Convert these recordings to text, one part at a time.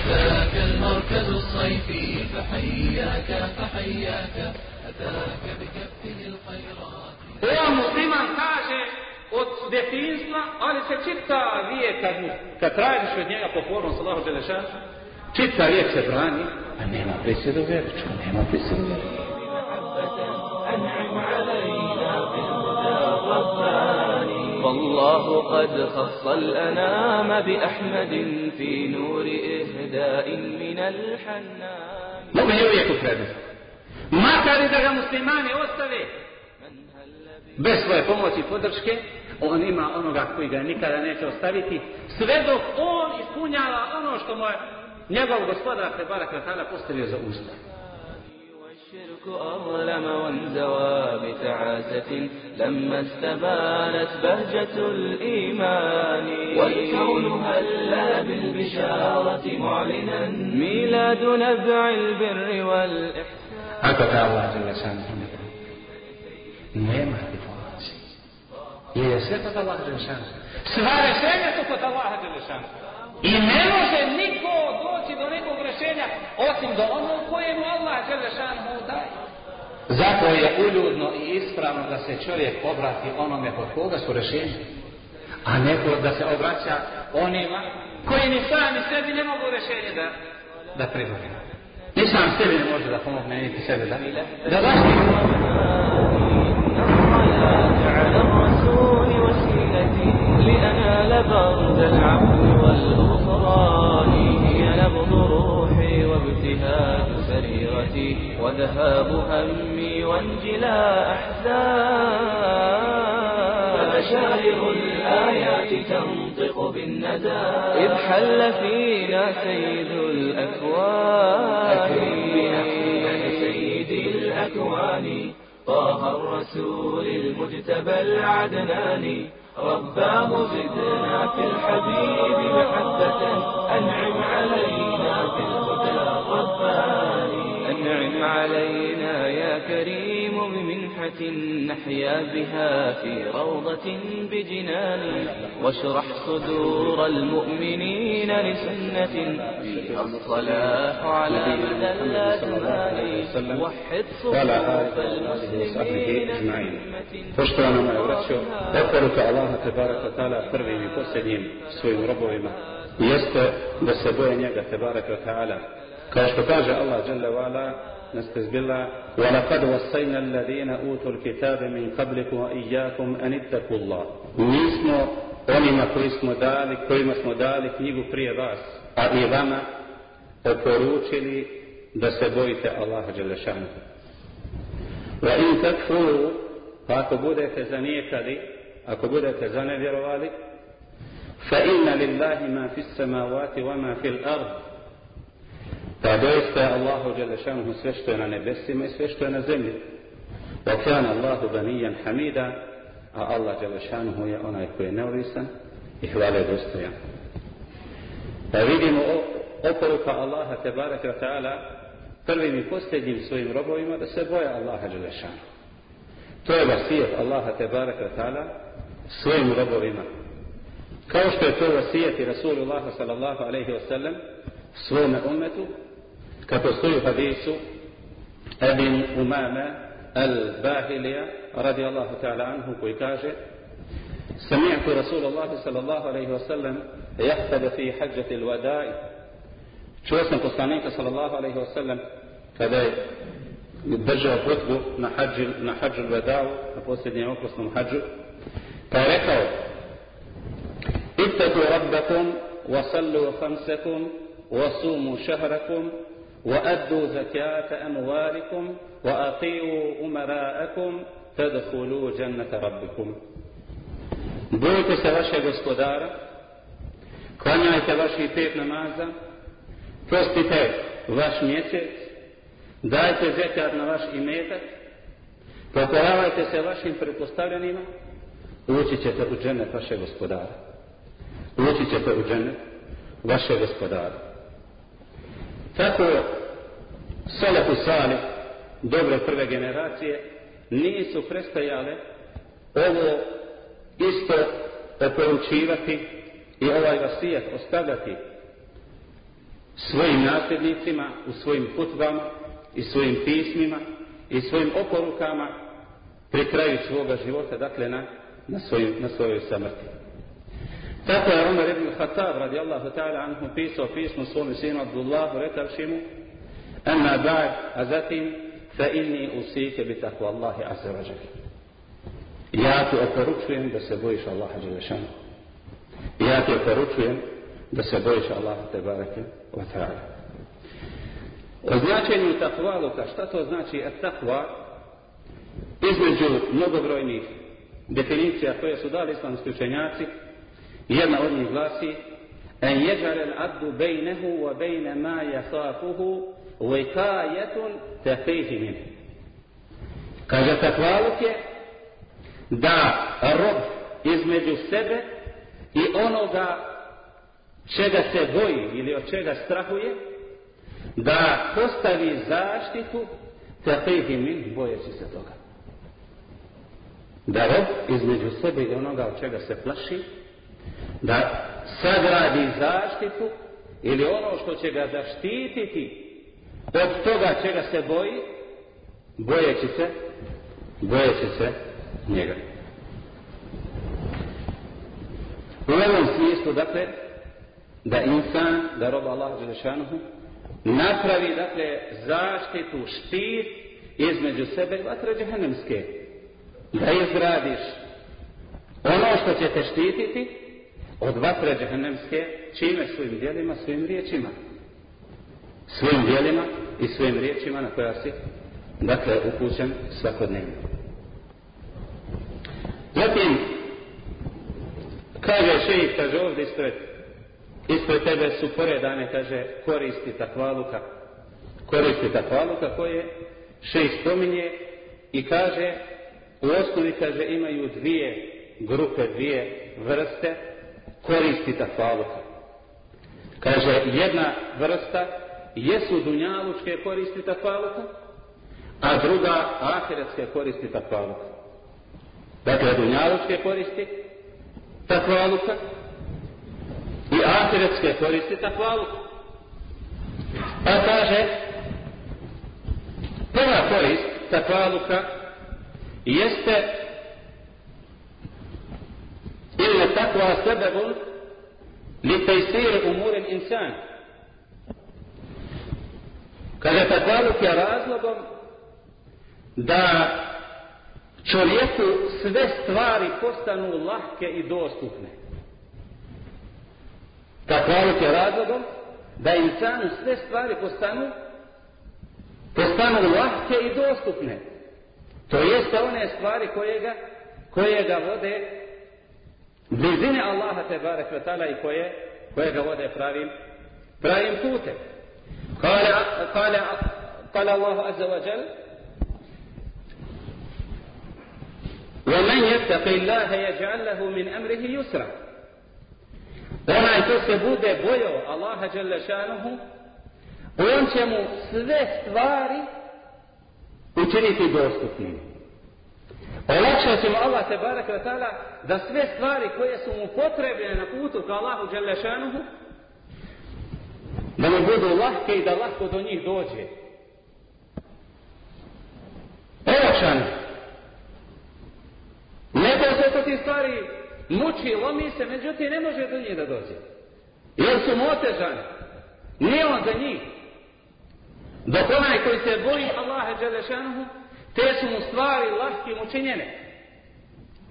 أتاك المركز الصيفي فحياك فحياك أتاك بكفه الخيرات Ova musliman kaže od detinstva, ali se čita vijek kad, mu, kad tražiš od njega po formom Salahu Đelešan, čita vijek se brani, a nema prisjedu vjerička, nema prisjedu vjerička. الرباني والله قد خص الأنام بأحمد في نور إهداء من الحنان Mu'min je uvijek u prednosti. Makar i da ga muslimani ostave bez svoje pomoći i podrške, on ima onoga koji ga nikada neće ostaviti, sve dok on ispunjava ono što mu je njegov gospodar te barak vatala postavio za usta. الشك أظلم وانزوى بتعاسة لما استبانت بهجة الإيمان والكون هلا بالبشارة معلنا ميلاد نبع البر والإحسان هكذا الله جل شأنه Nema deflacije. Jer je sve الله جل Đelešanu. Sve je sve kod Allaha Đelešanu. I ne može niko doći do nekog rešenja osim do onog kojemu Allah žele šanu daje. Zato je uljudno i ispravno da se čovjek obrati onome kod koga su rešenja. A neko da se obraća onima koji ni sami sebi ne mogu rešenje da, da pribore. Ni sam sebi ne može da pomogne, niti sebe da, da zaštiti. برد العفو والغفران هي نبض روحي وابتهاج سريرتي وذهاب همي وانجلاء أحزان فبشائر الآيات تنطق بالندى. إذ حل فينا سيد الأكوان. أكرم سيد الأكوان. طه الرسول المجتبى العدناني. رباه زدنا في الحبيب محبة أنعم علينا بالهدى الرباني أنعم علينا يا كريم بمنحة نحيا بها في روضة بجنان. واشرح صدور المؤمنين لسنة فيها الصلاح على مدى الأزمان وحد وعلى صفوف آله المسلمين وصحبه أجمعين. بهمة Poštovana moja braćo, preporuka Allaha te baraka ta'ala prvim i posljednjim svojim robovima jeste da se boje njega te baraka ta'ala. Kao što kaže Allah dželle vala nastezbila وَلَقَدْ وَصَّيْنَا الَّذِينَ أُوتُوا الْكِتَابَ مِنْ قَبْلِكُمْ وَإِيَّاكُمْ أَنِ اتَّقُوا اللَّهَ Mi smo onima koji smo dali, kojima smo dali knjigu prije vas, a i vama oporučili da se bojite Allaha dželle šanuhu. Wa in takfuru, pa ako budete zanijekali, ako budete zanevjerovali, fa inna lillahi ma fis samawati wa ma fil ard. Pa doista je Allahu Đelešanuhu sve što je na nebesima i sve što je na zemlji. Wa kana Allahu banijan hamida, a Allah Đelešanuhu je onaj koji je neovisan i hvale dostojan. Pa vidimo o- oporuka Allaha te baraka ta'ala prvim i posljednjim svojim robovima da se boje Allaha Đelešanu. To je vasijet Allaha te baraka ta'ala svojim robovima. Kao što je to vasijet i Rasulullah sallallahu alaihi wa sallam svome umetu, kako stoji u hadisu Ebin Umama al-Bahilija radijallahu ta'ala anhu koji kaže سمعت رسول الله صلى الله عليه وسلم يخطب في حجة الوداع Čuo sam poslanika sallallahu alaihi wa sallam kada je držao hutbu na hađu, na hađu vedau, na posljednjem oprosnom hađu, pa je rekao Ittaku rabbakum wa sallu khamsakum wa sumu šahrakum zakata amwalikum wa atiu umaraakum tadkhulu jannata rabbikum. Bojite se vaše gospodara, klanjajte vaših pet namaza, postite vaš mjesec, dajte zekat na vaš imetak, pokoravajte se vašim pretpostavljenima, ući ćete u džene vaše gospodara. Ući ćete u džene vaše gospodara. Tako Salafu Sali, dobre prve generacije, nisu prestajale ovo isto oporučivati i ovaj vasijet ostavljati svojim nasljednicima u svojim putvama i svojim pismima i svojim oporukama pri kraju svoga života, dakle na, na, svojim, na svojoj samrti. Tako je Umar ibn Khattab radijallahu ta'ala anhu pisao pismo svom sinu Abdullahu rekavši mu Amma ba'd a zatim fa inni usike bi takva Allahi azza wa jel. Ja ti oporučujem da se bojiš Allaha Đelešanu. Ja ti oporučujem da se bojiš Allaha te barake wa ta'ala. O značenju takvaluka, šta to znači et takva? Između mnogobrojnih definicija koje su dali islamski učenjaci, jedna od njih glasi en jeđare l'abdu bejnehu wa bejne ma jasafuhu vajkajetun teqihi min. Kaže takvaluk je da rob između sebe i onoga čega se boji ili od čega strahuje, da postavi zaštitu teqihi min bojeći se toga. Da rob između sebe i onoga od čega se plaši, da sagradi zaštitu ili ono što će ga zaštititi od toga čega se boji, bojeći se, bojeći se njega. U ovom smislu, dakle, da insan, da roba Allah Đelešanuhu, napravi, dakle, zaštitu, štit između sebe i vatre džehennemske. Da izgradiš ono što će te štititi od vatre džehennemske, čime svojim dijelima, svojim riječima. Svojim dijelima i svojim riječima na koja si, dakle, upućen svakodnevno. Zatim, kaže šeji, kaže ovdje ispred, ispred tebe su poredane, kaže, koristi takvaluka, koristi takvaluka koje še spominje i kaže, u osnovi, kaže, imaju dvije grupe, dvije vrste koristi takvaluka. Kaže, jedna vrsta jesu dunjalučke koristi takvaluka, a druga ahiretske koristi takvaluka. Dakle, dunjalučke koristi takvaluka i ahiretske koristi takvalu. Pa kaže, prva korist takvaluka jeste ili takva sebebun li tejsir umurin insan. Kaže, takvaluk je razlogom da čovjeku sve stvari postanu lahke i dostupne. Takvaluk je razlogom da insanu sve stvari postanu postanu lahke i dostupne. To jeste one stvari koje ga, koje ga vode blizine Allaha te barek i koje, koje ga vode pravim, pravim putem. قال قال قال الله عز وجل ومن يتق الله يجعل له من امره يسرا onaj ko se bude bojao Allaha Đalešanuhu, on će mu sve stvari učiniti dostupnim. Olakšat će mu Allah te barak da sve stvari koje su mu potrebne na putu ka Allahu Đalešanuhu, da mu budu lahke i da lahko do njih dođe. Olakšan. Neko se to ti stvari muči, lomi se, međutim ne može do njih da dođe. Jer su mu otežani. Nije on za njih. Dok onaj koji se boji Allaha Đelešanuhu, te su mu stvari lahkim učinjene.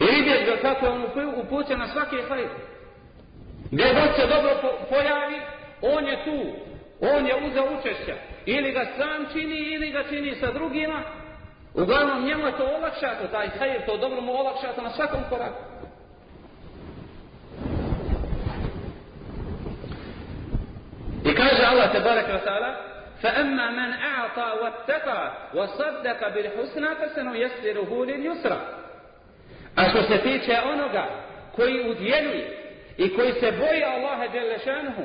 I vidjeti ga kako je on upućen na svake hajde. Gdje god se dobro pojavi, on je tu, on je uzeo učešća, ili ga sam čini, ili ga čini sa drugima, uglavnom njemu je to olakšato, taj hajr, to dobro mu olakšato na svakom koraku. I kaže Allah Allah te barek wa ta'ala فأما من أعطى واتقى وصدق بالحسنى فسنيسره لليسرى A što se tiče onoga koji udjeluje i koji se boji Allaha Đelešanuhu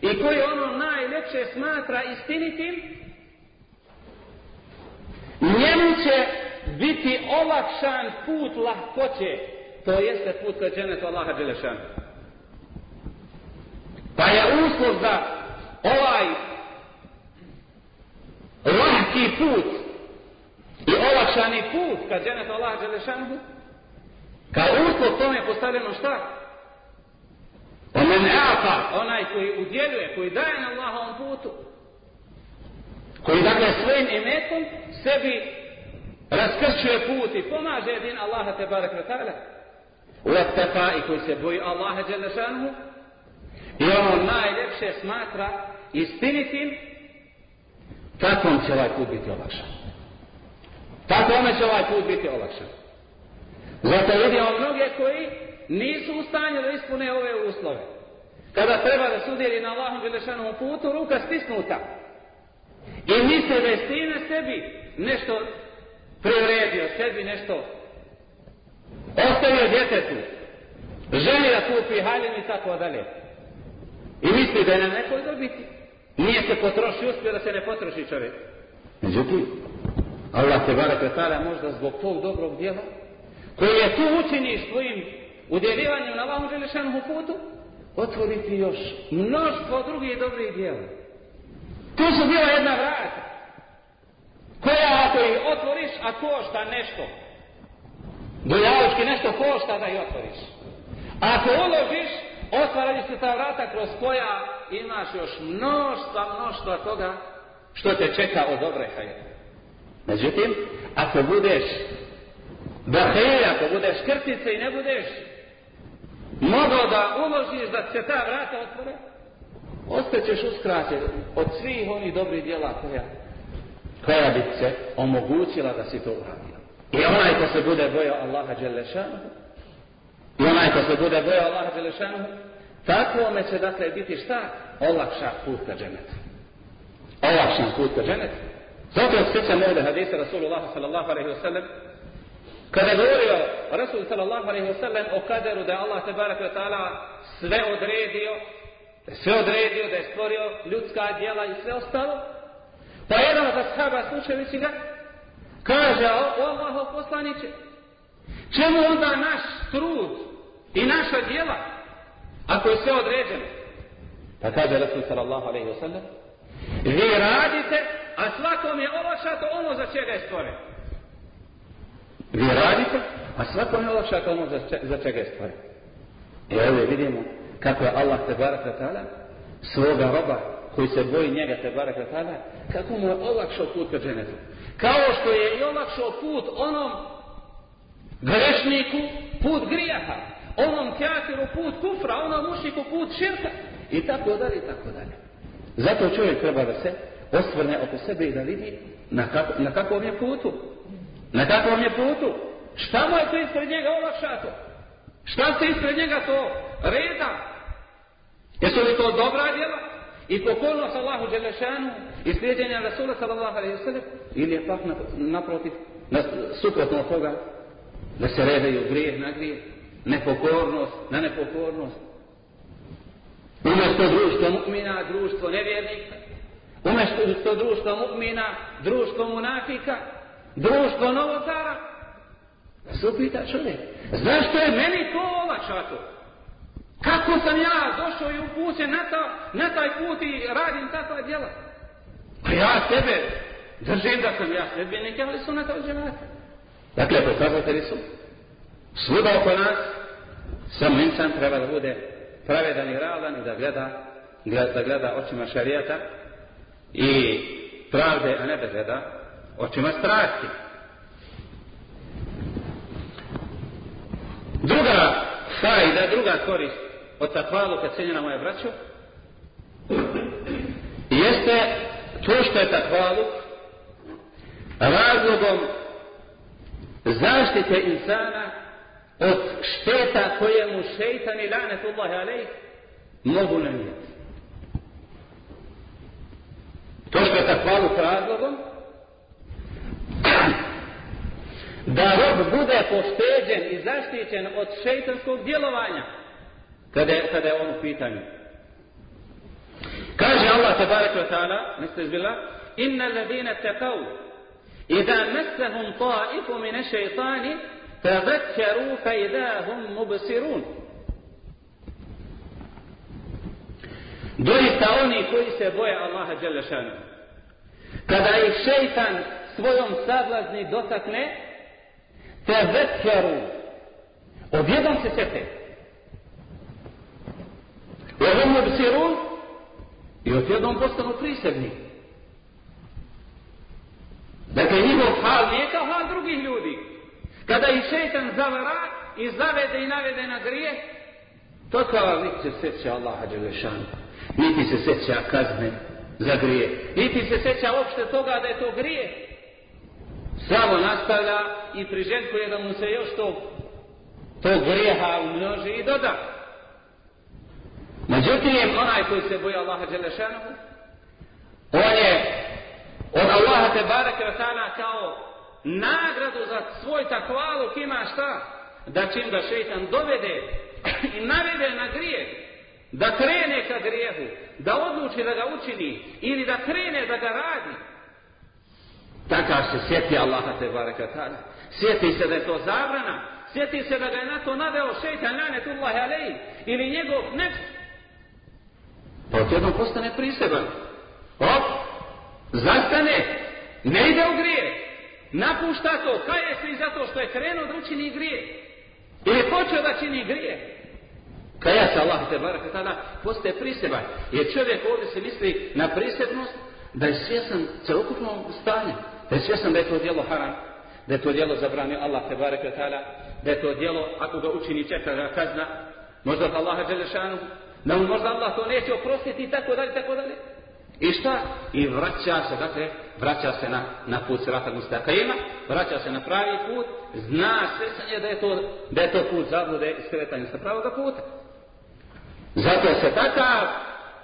i koji ono najljepše smatra istinitim, njemu će biti olakšan put lahkoće, to jeste put ka dženetu Allaha Đelešanuhu. Pa je uslov za ovaj lahki put i olakšani put ka dženetu Allaha Đelešanuhu, kao uslov tome je postavljeno šta? Pa Omen eata, onaj koji udjeljuje, koji daje na Allahovom putu, koji dakle svojim imetom sebi raskrčuje put i pomaže jedin Allaha te barek wa ta'ala. Uvattafa i koji se boji Allaha dželešanuhu i ono najljepše smatra istinitim, on će ovaj put biti olakšan. Takvom će ovaj put biti olakšan. Zato vidimo mnoge koji nisu u stanju da ispune ove uslove. Kada treba da sudjeli na Allahom Đelešanovom putu, ruka stisnuta. I misle da je stine sebi nešto privredio, sebi nešto ostavio djetetu. Želi da kupi haljinu i tako dalje. I misli da je na nekoj dobiti. Nije se potrošio, uspio da se ne potroši čovjek. Međutim, Allah te barek možda zbog tog dobrog djela, koji je tu učiniš tvojim udjelivanjem na Allahom želešenom putu, otvoriti još mnoštvo drugih dobrih djela. Tu su bila jedna vrata, koja ako ih otvoriš, a košta nešto, dojaločki nešto košta da ih otvoriš. A ako uložiš, otvaraju se ta vrata kroz koja imaš još mnoštva, mnoštva toga što te čeka od dobre hajde. Međutim, ako budeš Bahej, ako budeš krtice i ne budeš mogao da uložiš da se ta vrata otvore, ostaćeš uskraćen od svih onih dobrih djela koja, koja bi se omogućila da si to uradio. I onaj ko se bude bojao Allaha Đelešanu, i onaj ko se bude bojao Allaha Đelešanu, takvome će dakle biti šta? Olakša put ka dženetu. Olakšan put ka dženetu. Zato se sjećam ovdje hadisa Rasulullah sallallahu alaihi wa sallam, Kada je govorio Rasul sallallahu alaihi wasallam o kaderu da je Allah te barak wa ta'ala sve odredio, sve odredio, da je stvorio ljudska djela i sve ostalo, pa jedan od ashaba slušajući ga, kaže, o Allaho poslaniće, čemu onda naš trud i naša djela, ako je sve određeno? Pa kaže Rasul sallallahu alaihi wasallam, vi radite, a svakom je olakšato ono za čega je stvoreno. Vi radite, a svako ne olakšate ono za, za čega je stvoren. I ovdje vidimo kako je Allah te barak ta'ala svoga roba koji se boji njega te barak ta'ala kako mu je olakšao put ka dženetu. Kao što je i olakšao put onom grešniku put grijaha, onom kjafiru put kufra, onom mušiku put širka i tako dalje i tako dalje. Zato čovjek treba da se osvrne oko sebe i da vidi na, kako, na kakvom je putu. Na kakvom je putu? Šta mu je to ispred njega olakšato? Šta se ispred njega to reda? Jesu li to dobra djela? I pokolnost Allahu Đelešanu i slijedjenja Rasula sallallahu alaihi sallam? Ili je pak naprotiv, na, suprotno od toga, da se redaju grijeh na grijeh, nepokornost na nepokornost. Umjesto društvo mu'mina, društvo nevjernika. Umjesto društva mu'mina, društvo munafika društvo novotara. Da se upita čovjek, zašto je meni to olakšato? Kako sam ja došao i upućen na, ta, na taj put i radim takva djela? A ja sebe držim da sam ja sredbenik, ali su na to džemata. Dakle, pokazatelji su svuda oko nas, sam insan treba da bude pravedan i ravan i da gleda, da gleda očima šarijata i pravde, a ne da gleda očima strasti. Druga fajda, druga korist od takvalu kad cijenjena moja braćo, jeste to što je takvalu razlogom zaštite insana od šteta koje mu šeitan i lanetullahi alejh mogu nanijeti. takvalu razlogom da rob bude pošteđen i zaštićen od šeitanskog djelovanja kada je, kada je on u pitanju. Kaže Allah tabaraka wa ta'ala, niste izbila, inna ladina taqav, idha masahum ta'ifu mine šeitani, tadakkaru فإذا هم hum mubsirun. Doista oni koji se boje Allaha Đelešanu, kada ih šeitan svojom sablazni dotakne, te vetkeru, odjednom se sete. Ohum obsirun i odjednom postanu prisebni. Dakle, njihov hal nije kao hal drugih ljudi. Kada ih šeitan zavara i zavede i navede na grije, to kao niti se seća Allaha Đelešanu, niti se seća kazne za grije, niti se seća uopšte toga da je to grije, samo nastavlja i priželjkuje da mu se još to to grijeha umnoži i doda. Međutim, onaj koji se boja Allaha Đelešanu, on je od Allaha te barake kao nagradu za svoj takvaluk ima šta? Da čim ga šeitan dovede i navede na grijeh, da krene ka grijehu, da odluči da ga učini ili da krene da ga radi, Takav se sjeti Allaha te bareka tada. Sjeti se da je to zabrana. Sjeti se da ga je na to naveo šeitan lanetullahi alej. Ili njegov nefs. Pa odjednom postane priseban. Op, zastane, ne ide u grije. Napušta to, kaje se i zato što je krenuo da učini grije. Ili počeo da čini grije. Kaja se Allah te baraka tada postaje priseban. Jer čovjek ovdje se misli na prisebnost da je svjesan celokupnog stanja. Da je svjesan da je to djelo haram, da je to djelo zabranio Allah te baraka tada. ta'ala, da je to djelo ako ga učini čeka ga kazna, možda od Allaha Đelešanu, da mu možda Allah to neće oprostiti i tako dalje, tako dalje. I šta? I vraća se, dakle, vraća se na, na put sirata mustaqima, vraća se na pravi put, zna svesanje da je to, da je to put zablude i skretanje sa pravoga puta. Zato se takav,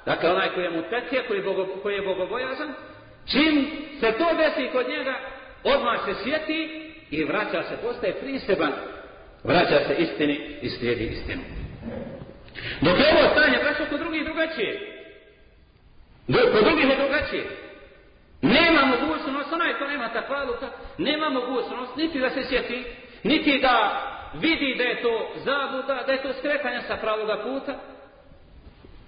dakle, onaj koji je mu tekje, koji je, bogo, koji je bogobojazan, Čim se to desi kod njega, odmah se sjeti i vraća se, postaje priseban, vraća se istini i slijedi istinu. Dok je ovo stanje, braćo, kod drugih drugačije. Dok kod drugih je drugačije. Nema mogućnost, onaj ko nema takvaluka, nema mogućnost niti da se sjeti, niti da vidi da je to zabuda, da je to skretanje sa pravoga puta.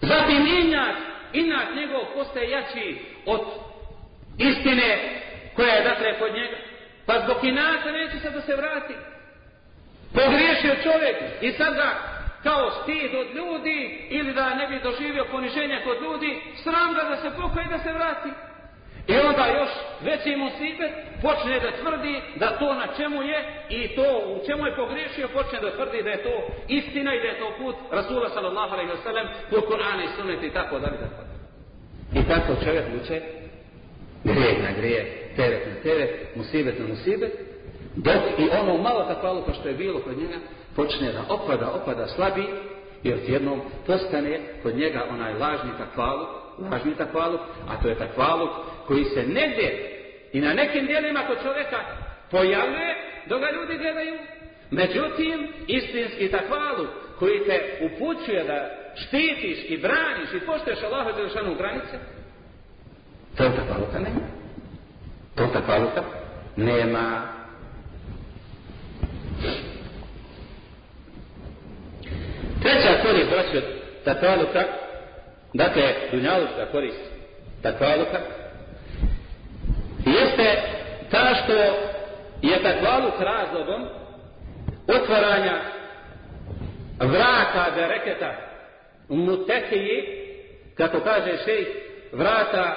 Zatim injak, injak njegov postaje jači od istine koja je dakle kod njega. Pa zbog inaka neće se da se vrati. Pogriješio čovjek i sad ga kao stid od ljudi ili da ne bi doživio poniženje kod ljudi, sram ga da se pokaje da se vrati. I onda još veći musibet počne da tvrdi da to na čemu je i to u čemu je pogriješio počne da tvrdi da je to istina i da je to put Rasula sallallahu alaihi wa sallam put Kur'ana i sunnete i tako dalje. I tako čovjek uče grijeh na grijeh, teret na teret, musibet na musibet, dok i ono malo takvaluka što je bilo kod njega, počne da opada, opada slabi i odjednom postane kod njega onaj lažni takvaluk, lažni takvaluk, a to je takvaluk koji se negdje i na nekim dijelima kod čovjeka pojavljuje dok ga ljudi gledaju. Međutim, istinski takvaluk koji te upućuje da štitiš i braniš i pošteš Allaha Đelšanu granice, To takvaluka nema. To takvaluka nema. Treća korist, braću, takvaluka, dakle, dunjalučka korist takvaluka, jeste ta što je takvaluk razlogom otvaranja vrata bereketa u mutekiji, kako kaže šejh, vrata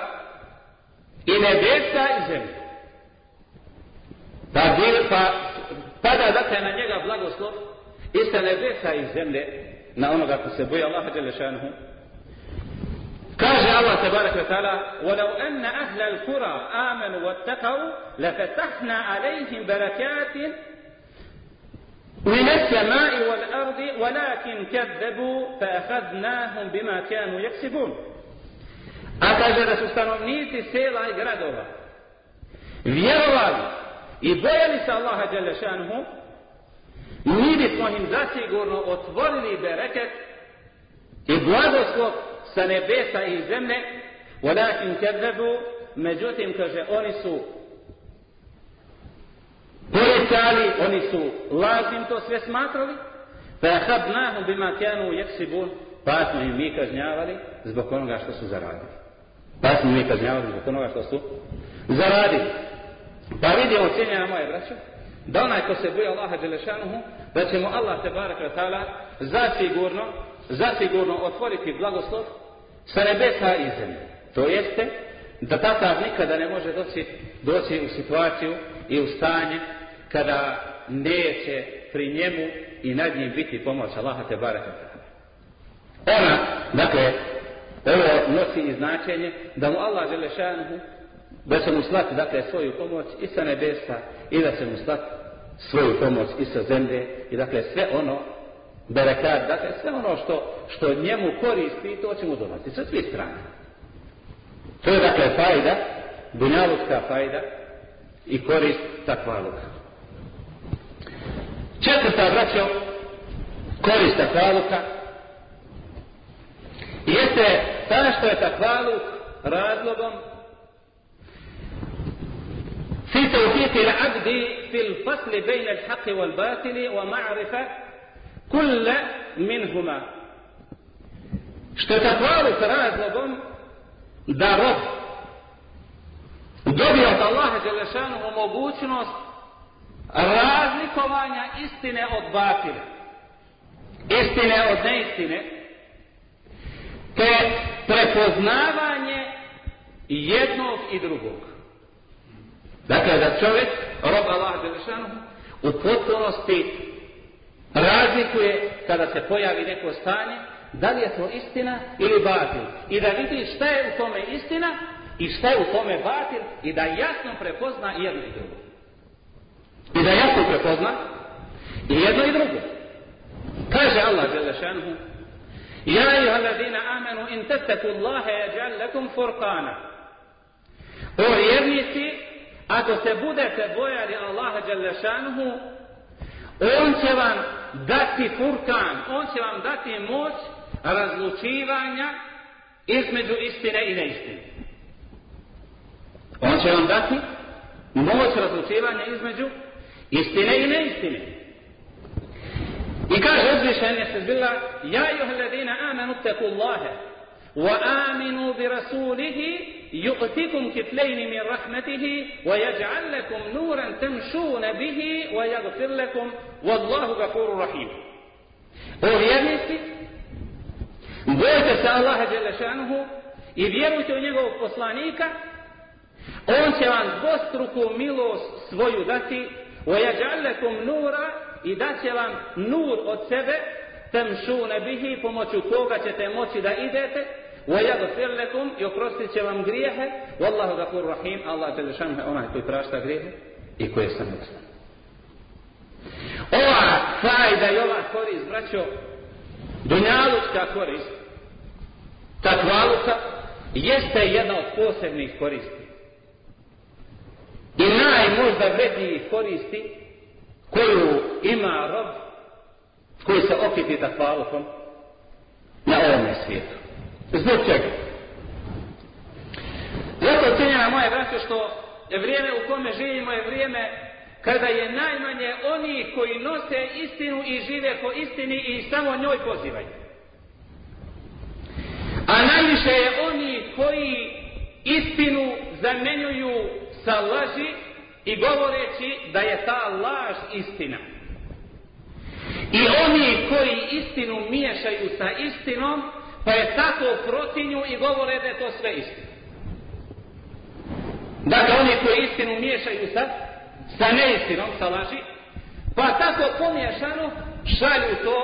i nebesa i zemlje. Pa, bil, pa pada dakle na njega blagoslov i sa nebesa i zemlje na onoga ko se boje Allaha Đelešanuhu. Kaže Allah tabarak wa ta'ala وَلَوْ أَنَّ أَهْلَ الْكُرَى آمَنُوا وَاتَّقَوْا لَفَتَحْنَا عَلَيْهِمْ بَرَكَاتٍ من السماء والأرض ولكن كذبوا فأخذناهم بما كانوا يكسبون A kaže da su stanovnici sela i gradova vjerovali i bojali se Allaha Đelešanuhu, mi bismo im zasigurno otvorili bereket i blagoslov sa nebesa i zemlje, walakin kedebu, međutim, kaže, oni su porecali, oni su lažnim to sve smatrali, pa je habnahum bima kjanu jeksibun, pa smo im mi kažnjavali zbog onoga što su zaradili. Pa smo mi kažnjavali zbog onoga što su zaradili. Pa vidimo, cijenjena moje braće, da onaj ko se boja Allaha Đelešanuhu, da će mu Allah te barak ta'ala zasigurno, zasigurno otvoriti blagoslov sa nebesa i zemlje. To jeste, da tata nikada ne može doći, doći u situaciju i u stanje kada neće pri njemu i nad njim biti pomoć Allaha te barak ta'ala. Ona, dakle, ovo nosi i značenje da mu Allah Đelešanuhu da će mu slati dakle svoju pomoć i sa nebesa i da će mu slati svoju pomoć i sa zemlje i dakle sve ono berekat, dakle sve ono što, što njemu koristi to će mu dolaziti sa svih strana to je dakle fajda dunjalučka fajda i korist takvaluka. Četvrta braćo korist takvaluka jeste ta što je takvaluk razlogom في توفيق العبد في الفصل بين الحق والباطل ومعرفة كل منهما što je takvalu sa razlogom da rob dobije od Allaha Đelešanu mogućnost razlikovanja istine od batile istine od neistine te prepoznavanje jednog i drugog Dakle, da čovjek, rob Allah Đelešanu, u potpunosti razlikuje kada se pojavi neko stanje, da li je to istina ili batil. I da vidi šta je u tome istina i šta je u tome batil i da jasno prepozna jedno i drugo. I da jasno prepozna i jedno i drugo. Kaže Allah Đelešanu, Ja iha ladina amenu in teteku Allahe jeđal lakum furqana. O vjernici, Ako se budete bojali Allaha Đalešanuhu, on će vam dati furkan, on će vam dati moć razlučivanja između istine i neistine. On će vam dati moć razlučivanja između istine i neistine. I kaže uzvišenje se zbila, ja juh ladina amenu teku Allahe, wa aminu bi rasulihi, يؤتكم كفلين من رحمته ويجعل لكم نورا تمشون به ويغفر لكم والله غفور رحيم O vjernici, bojte se Allaha Đelešanuhu i vjerujte u njegovog poslanika, on će vam dvostruku milost svoju dati, وَيَجَعَلَّكُمْ nura i da će vam nur od sebe, temšune bihi, pomoću koga ćete moći da idete, ويغفر لكم يقرصت će vam grijehe والله غفور رحيم الله جل شانه onaj koji prašta grijehe i koji je samostan ova fajda i ova korist braćo dunjalučka korist takvaluka jeste jedna od posebnih koristi i najmožda vrednijih koristi koju ima rob koji se okiti takvalukom na ovome svijetu Zbog čega? Zato cijenjena moje braće što je vrijeme u kome živimo je vrijeme kada je najmanje oni koji nose istinu i žive po istini i samo njoj pozivaju. A najviše je oni koji istinu zamenjuju sa laži i govoreći da je ta laž istina. I oni koji istinu miješaju sa istinom, pa je tako protinju i govore da je to sve istina. Dakle, oni koji istinu miješaju sa, sa neistinom, sa laži, pa tako pomješano šalju to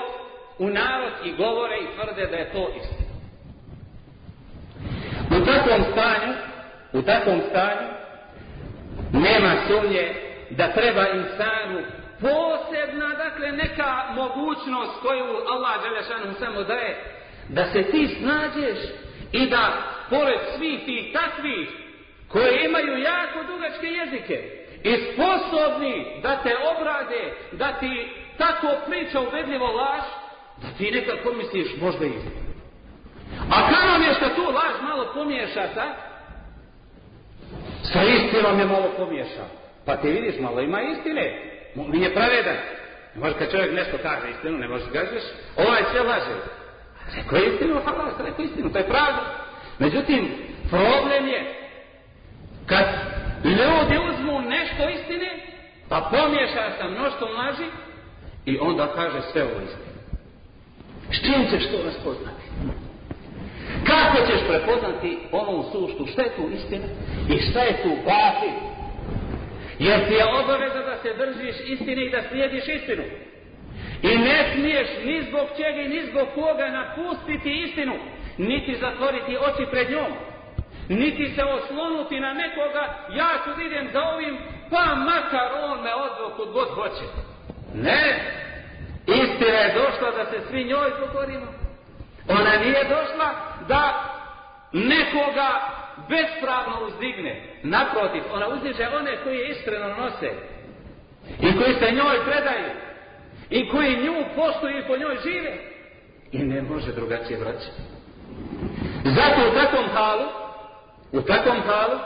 u narod i govore i tvrde da je to istina. U takvom stanju, u takvom stanju, nema sumnje da treba insanu posebna, dakle, neka mogućnost koju Allah Đelešanu samo daje, da se ti snađeš i da pored svih tih takvih, koji imaju jako dugačke jezike i sposobni da te obrade, da ti tako priča uvedljivo laž, da ti nekad misliš možda istina. A kako je što tu laž malo pomiješa sa? Sa istinom je malo pomiješa. Pa ti vidiš, malo ima istine. Nije pravedan. Može kad čovjek nešto kaže istinu, ne možeš gažeš, ovaj sve laže. Rekao je istinu, halas, rekao istinu, to je pravda. Međutim, problem je, kad ljudi uzmu nešto istine, pa pomješa sa mnoštvom laži, i onda kaže sve ovo istinu. S čim ćeš to raspoznati? Kako ćeš prepoznati ovom suštu šta je tu istina i šta je tu batin? Jer ti je obaveza da se držiš istine i da slijediš istinu. I ne smiješ ni zbog čega i ni zbog koga napustiti istinu, niti zatvoriti oči pred njom, niti se oslonuti na nekoga, ja ću idem za ovim, pa makar on me odveo kod god hoće. Ne, istina je došla da se svi njoj pokorimo. Ona nije došla da nekoga bespravno uzdigne. Naprotiv, ona uzdiže one koji je iskreno nose i koji se njoj predaju i koji nju poštuju i po njoj žive. I ne može drugačije vraćati. Zato u takvom halu, u takvom halu,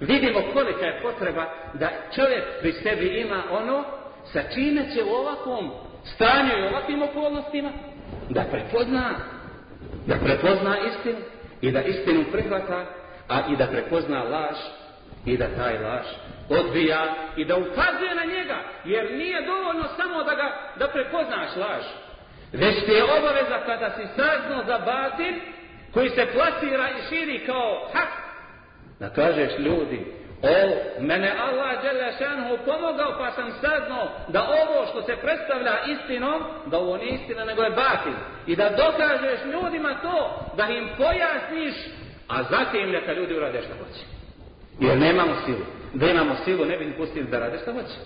vidimo kolika je potreba da čovjek pri sebi ima ono sa čime će u ovakvom stanju i ovakvim okolnostima da prepozna da prepozna istinu i da istinu prihvata, a i da prepozna laž i da taj laž odbija i da ukazuje na njega, jer nije dovoljno samo da ga da prepoznaš laž. Već ti je obaveza kada si saznao za batin koji se plasira i širi kao hak, da kažeš ljudi, O, mene Allah Đelešanhu pomogao pa sam saznao da ovo što se predstavlja istinom, da ovo nije istina nego je batin. I da dokažeš ljudima to, da im pojasniš, a zatim neka ljudi urade što hoće. Jer nemamo silu. Da imamo silu ne bi ni pustili da rade što hoće.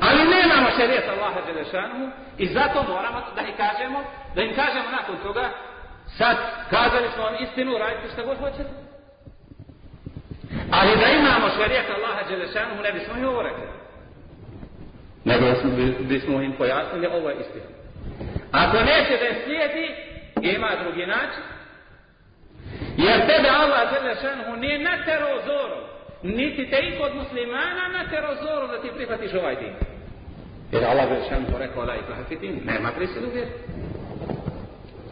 Ali nemamo šerijet Allaha Đelešanu i zato moramo da im kažemo, da im kažemo nakon toga, sad kazali smo vam istinu, radite što god hoćete. Ali da imamo švarijat Allaha Đelešanu, ne bismo i ovo rekli. Nego bismo im pojasnili, ovo je istina. Ako neće da je slijedi, ima drugi način. Jer tebe Allah Đelešanu nije natero zorom, niti te i kod muslimana natero zorom da ti prihvatiš ovaj din. Jer Allah Đelešanu rekao, la ikraha fitin, nema prisilu vjeru.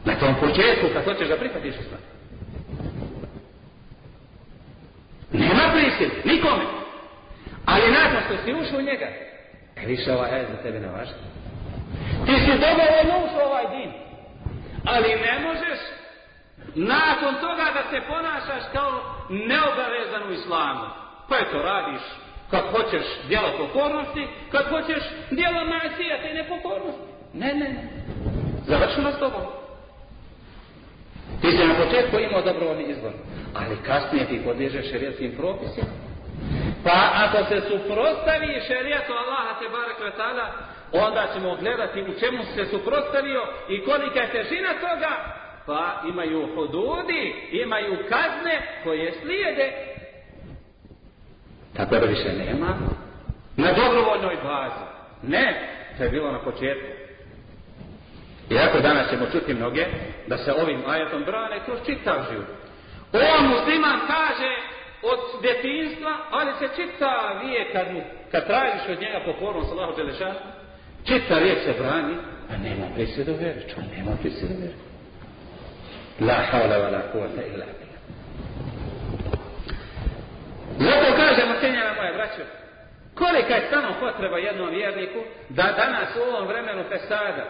Na tom početku, kad hoćeš da prihvatiš islam. Nema prisil, nikome. Ali nakon što si ušao u njega, e više ovaj ajed za tebe ne važi. Ti si dobrovoljno ušao ovaj din. Ali ne možeš nakon toga da se ponašaš kao neobavezan u islamu. Pa eto, radiš kad hoćeš djela pokornosti, kad hoćeš djela nacijata i nepokornosti. Ne, ne, ne. Završeno s tobom. Ti si na početku imao dobrovoljni izbor ali kasnije ti podliježeš šerijetskim propisima. Pa ako se suprostavi šerijetu Allaha te barek vatala, onda ćemo gledati u čemu se suprostavio i kolika je težina toga, pa imaju hududi, imaju kazne koje slijede. Tako da više nema na dobrovoljnoj bazi. Ne, to je bilo na početku. Iako danas ćemo čuti mnoge da se ovim ajatom brane kroz čitav život. On musliman kaže od detinstva, ali se čita vije kad, mu, kad tražiš od njega pokornost Allahu Đelešanu, čita vije se brani, a nema prisjedu vjeri, čo nema prisjedu vjeri. La hawla wa la kuvata illa billah. Zato kažemo, cijenjena moja braćo, kolika je samo potreba jednom vjerniku da danas u ovom vremenu pesada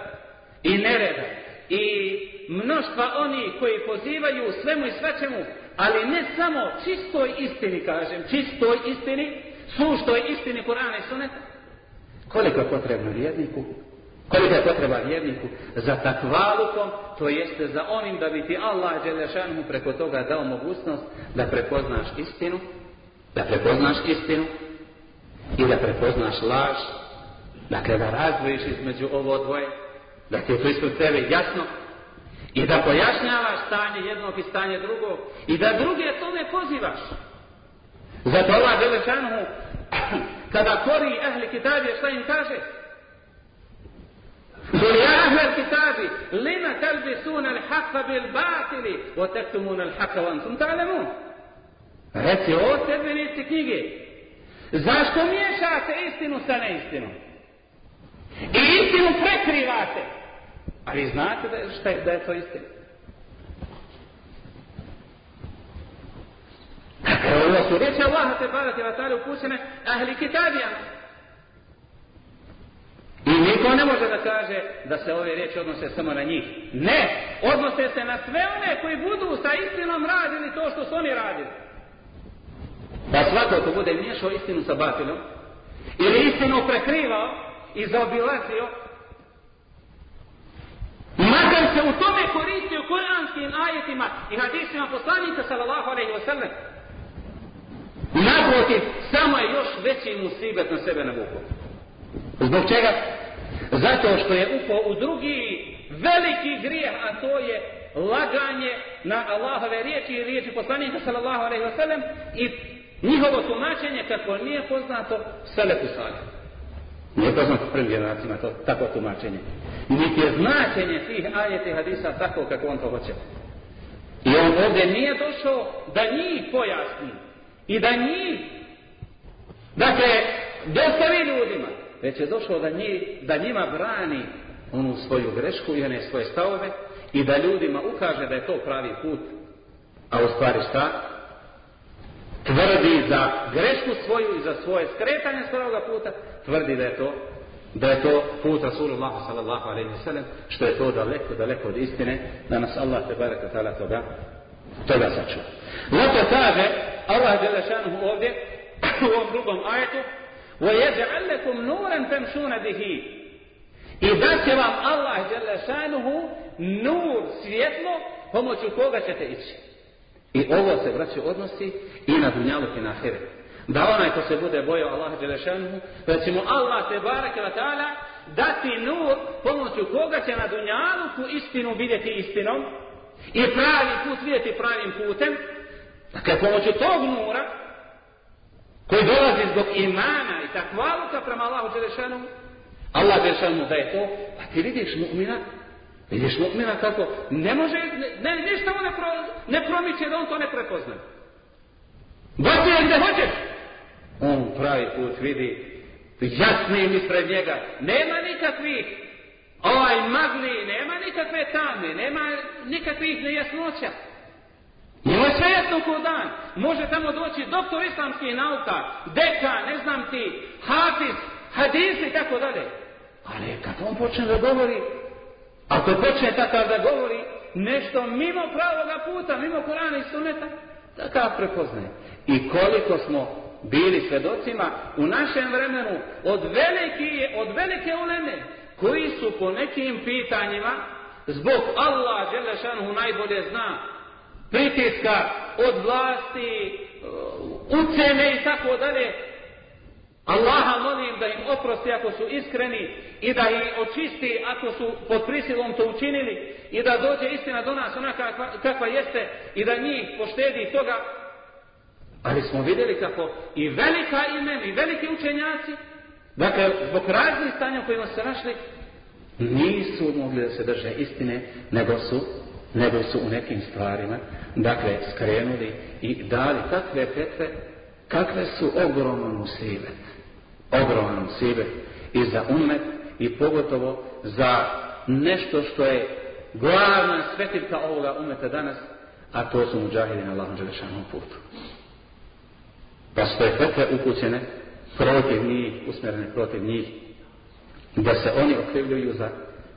i nereda i mnoštva oni koji pozivaju svemu i svačemu, ali ne samo čistoj istini, kažem, čistoj istini, suštoj istini Kur'ana i Suneta. Koliko je potrebno vjerniku? Koliko je potreba vjerniku za takvalukom, to jeste za onim da bi ti Allah Đelešanu preko toga dao mogućnost da prepoznaš istinu, da prepoznaš istinu i da prepoznaš laž, dakle da razvojiš između ovo dvoje, da ti je to ispred tebe jasno I da pojašnjavaš stanje jednog i stanje drugog. I da druge tome pozivaš. Zato Allah Đelešanuhu, kada kori ehli kitabije, šta im kaže? قل يا أهل الكتاب لما تلبسون الحق بالباطل وتكتمون الحق وأنتم تعلمون Reci, o sedbenici knjige, zašto miješate istinu sa neistinom? I istinu prekrivate. A vi znate da je, šta je, da je to istina? Dakle, ovo su reći Allah te barati vatali upućene ahli kitabijama. I niko ne može da kaže da se ove riječi odnose samo na njih. Ne, odnose se na sve one koji budu sa istinom radili to što su oni radili. Da svako ko bude miješao istinu sa batilom, ili istinu prekrivao i zaobilazio, makar se u tome koristio koranskim ajetima i hadisima poslanika sallallahu alaihi wa sallam, naprotiv, samo je još veći musibet na sebe navukao. Zbog čega? Zato što je upao u drugi veliki grijeh, a to je laganje na Allahove riječi i riječi poslanika sallallahu alaihi wa sallam i njihovo tumačenje kako nije poznato selefu salih. Nije poznato prvim generacijama to tako tumačenje. Niti je značenje tih ajeti hadisa tako kako on to hoće. I on ovdje nije došao da njih pojasni i da njih dakle dostavi ljudima već je došao da, njih, da njima brani onu svoju grešku i one svoje stavove i da ljudima ukaže da je to pravi put a u stvari šta tvrdi za grešku svoju i za svoje skretanje s pravoga puta tvrdi da je to da je to put Rasulullah sallallahu alaihi wa sallam što je to daleko, daleko od istine da nas Allah te baraka ta'ala toga toga sačuva zato kaže Allah je šanuhu ovdje u ovom drugom ajetu وَيَجْعَلْ لَكُمْ نُورًا تَمْشُونَ بِهِ I da će vam Allah Đelešanuhu nur, svjetlo, pomoću koga ćete ići. I ovo se, braće, odnosi i na dunjalu i na ahiret. Da onaj ko se bude bojao Allaha Đelešanuhu, pa da će mu Allah te barake wa ta'ala dati nur pomoću koga će na dunjalu istinu vidjeti istinom i pravi put vidjeti pravim putem. Dakle, pomoću tog nura, koji dolazi zbog imana i takvaluka prema Allahu Đelešanu, Allah Đelešanu da je to, pa ti vidiš mu'mina, vidiš mu'mina kako, ne može, ne, ništa mu ne, pro, ne promiče da on to ne prepozna. Baci je gdje hoćeš. On pravi put vidi, jasnim ispred njega, nema nikakvih ovaj magli, nema nikakve tame, nema nikakvih nejasnoća. Njemu je sve jasno ko dan. Može tamo doći doktor islamskih nauka, deka, ne znam ti, hafiz, hadis i tako dalje. Ali kad on počne da govori, ako počne takav da govori, nešto mimo pravoga puta, mimo Korana i Suneta, takav prepoznaje. I koliko smo bili svedocima u našem vremenu od velike, od velike uleme, koji su po nekim pitanjima, zbog Allah, Đelešanu, najbolje zna, pritiska od vlasti, uh, ucene i tako dalje. Allaha molim da im oprosti ako su iskreni i da ih očisti ako su pod prisilom to učinili i da dođe istina do nas ona kakva, kakva jeste i da njih poštedi toga. Ali smo vidjeli kako i velika imen i veliki učenjaci, dakle, zbog raznih stanja u kojima se našli, nisu mogli da se drže istine, nego su nego su u nekim stvarima, dakle, skrenuli i dali takve petve, kakve su ogromno musibet. Ogroman musibet i za umet i pogotovo za nešto što je glavna svetiljka ovoga umeta danas, a to su muđahidi na Allahom Đelešanom putu. Pa su te petve upućene protiv njih, usmjerene protiv njih, da se oni okrivljuju za,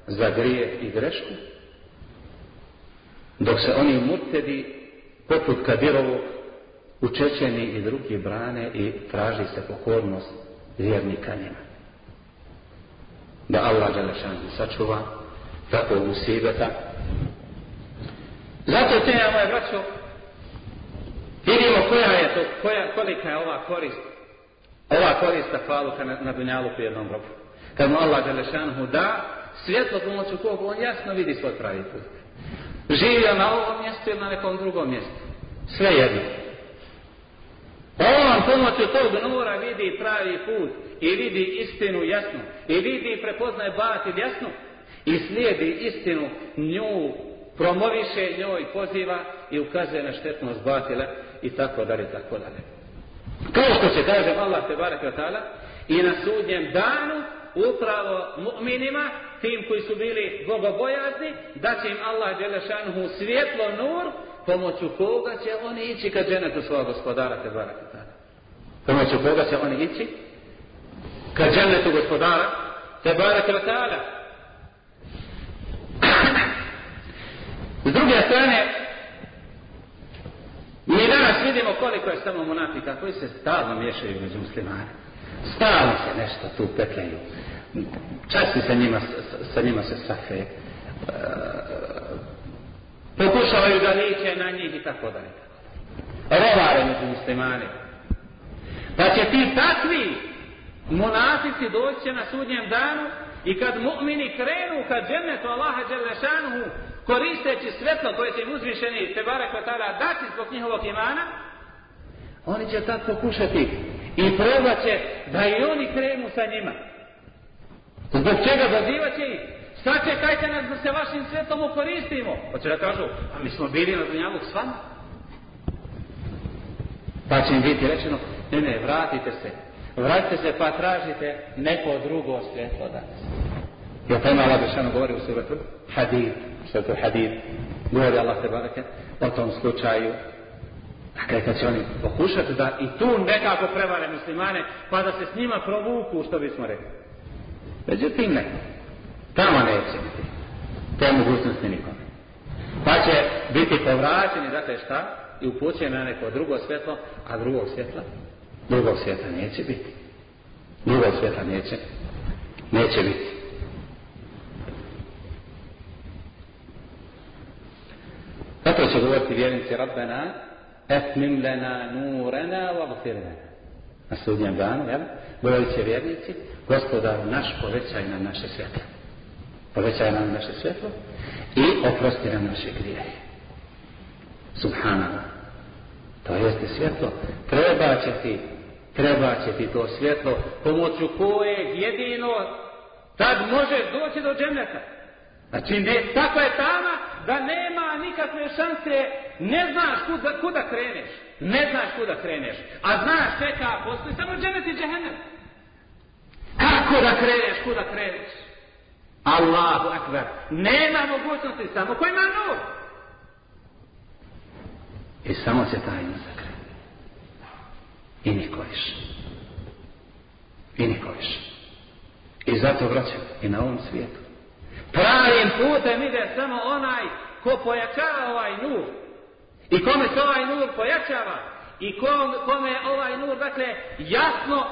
za grije i grešku, dok se oni murtedi poput Kadirovog učećeni i drugi brane i traži se pokornost vjernika njima. Da Allah Đalešan sačuva tako musibeta. Zato te ja moje braćo vidimo koja je to, koja, kolika je ova korist ova korist takvaluka na, na dunjalu po jednom grobu. Kad mu Allah Đalešan da svjetlo pomoću kog on jasno vidi svoj pravi put. živio na ovom mjestu ili na nekom drugom mjestu. Sve jedno. Pa on pomoću tog nura vidi pravi put i vidi istinu jasno i vidi i prepoznaje batil jasno i slijedi istinu nju promoviše njoj poziva i ukazuje na štetnost batila i tako dalje tako dalje. Kao što se kaže Allah te barek ta'ala i na sudnjem danu upravo mu'minima tim koji su bili bogobojazni da će im Allah Đelešanuhu svjetlo nur pomoću koga će oni ići kad dženetu svoga gospodara te barake tada? Pomoću koga će oni ići kad dženetu gospodara te barake tada? S druge strane, mi danas vidimo koliko je samo monafika koji se stalno miješaju među muslimane. Stalno se nešto tu petljaju. Časti sa njima, sa njima se safe. Uh, pokušavaju da liče na njih i tako dalje. Rovare među muslimani. Pa će ti takvi monafici doći na sudnjem danu i kad mu'mini krenu kad džennetu Allaha Đelešanuhu koristeći svetlo koje će im uzvišeni Tebare Kotara dati zbog njihovog imana, oni će tako pokušati i probat će da i oni krenu sa njima. Zbog čega zazivat će ih? Sačekajte nas da se vašim svetom okoristimo. će da kažu, a mi smo bili na dunjavu s vama. Pa će im biti rečeno, ne, ne, vratite se. Vratite se pa tražite neko drugo svjetlo danas. I o tome Allah Bešanu govori u suratu Hadid svetu hadid, govori Allah te barake, o tom slučaju. Dakle, kad će oni pokušati da i tu nekako prevare muslimane, pa da se s njima provuku, što bismo rekli. Međutim, ne. Tamo neće biti. Te mogućnosti nikome. Pa će biti povraćeni, dakle šta? I upućeni na neko drugo svjetlo, a drugog svjetla? Drugog svjetla neće biti. Drugog svjetla neće. Neće biti. Zato će govoriti vjernici Rabbena, etmim lena nurena wa gfirna. Na sudnjem danu, jel? Govorit će vjernici, gospodaru naš, povećaj nam naše svjetlo. Povećaj nam naše svjetlo i oprosti nam naše grijehe. Subhanallah. To jeste svjetlo. Treba će ti, treba će ti to svjetlo pomoću kojeg jedino tad možeš doći do dženeta. Znači, ne, tako je tama da nema nikakve šanse, ne znaš kuda, kuda kreneš. Ne znaš kuda kreneš. A znaš čeka, postoji samo dženet i džehennem. Kako da kreneš, kuda kreneš? Allahu akbar. Nema mogućnosti, samo koji ima nur. I samo se tajno zakre. I niko više. I niko više. I zato vraćam i na ovom svijetu. Pravim putem ide samo onaj ko pojačava ovaj nur. I kome se ovaj nur pojačava. I kom, kome ovaj nur, dakle, jasno,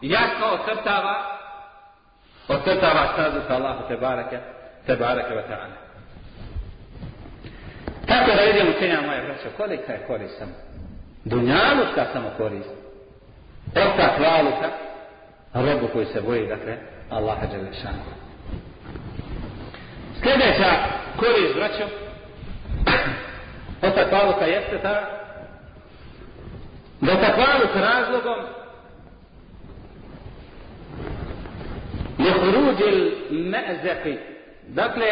jasno ocrtava, ocrtava stazu sa Allahu te barake, te barake wa ta'ala. Tako da vidimo, cijenja moje braćo, kolika je korist samo. Dunjaluška samo korist. Ota hvaluka, robu koji se boji, dakle, Allaha Đelešanu. Sljedeća korist, braćo, od takvaluka jeste ta da takvaluk razlogom je huruđil me'zefi. Dakle,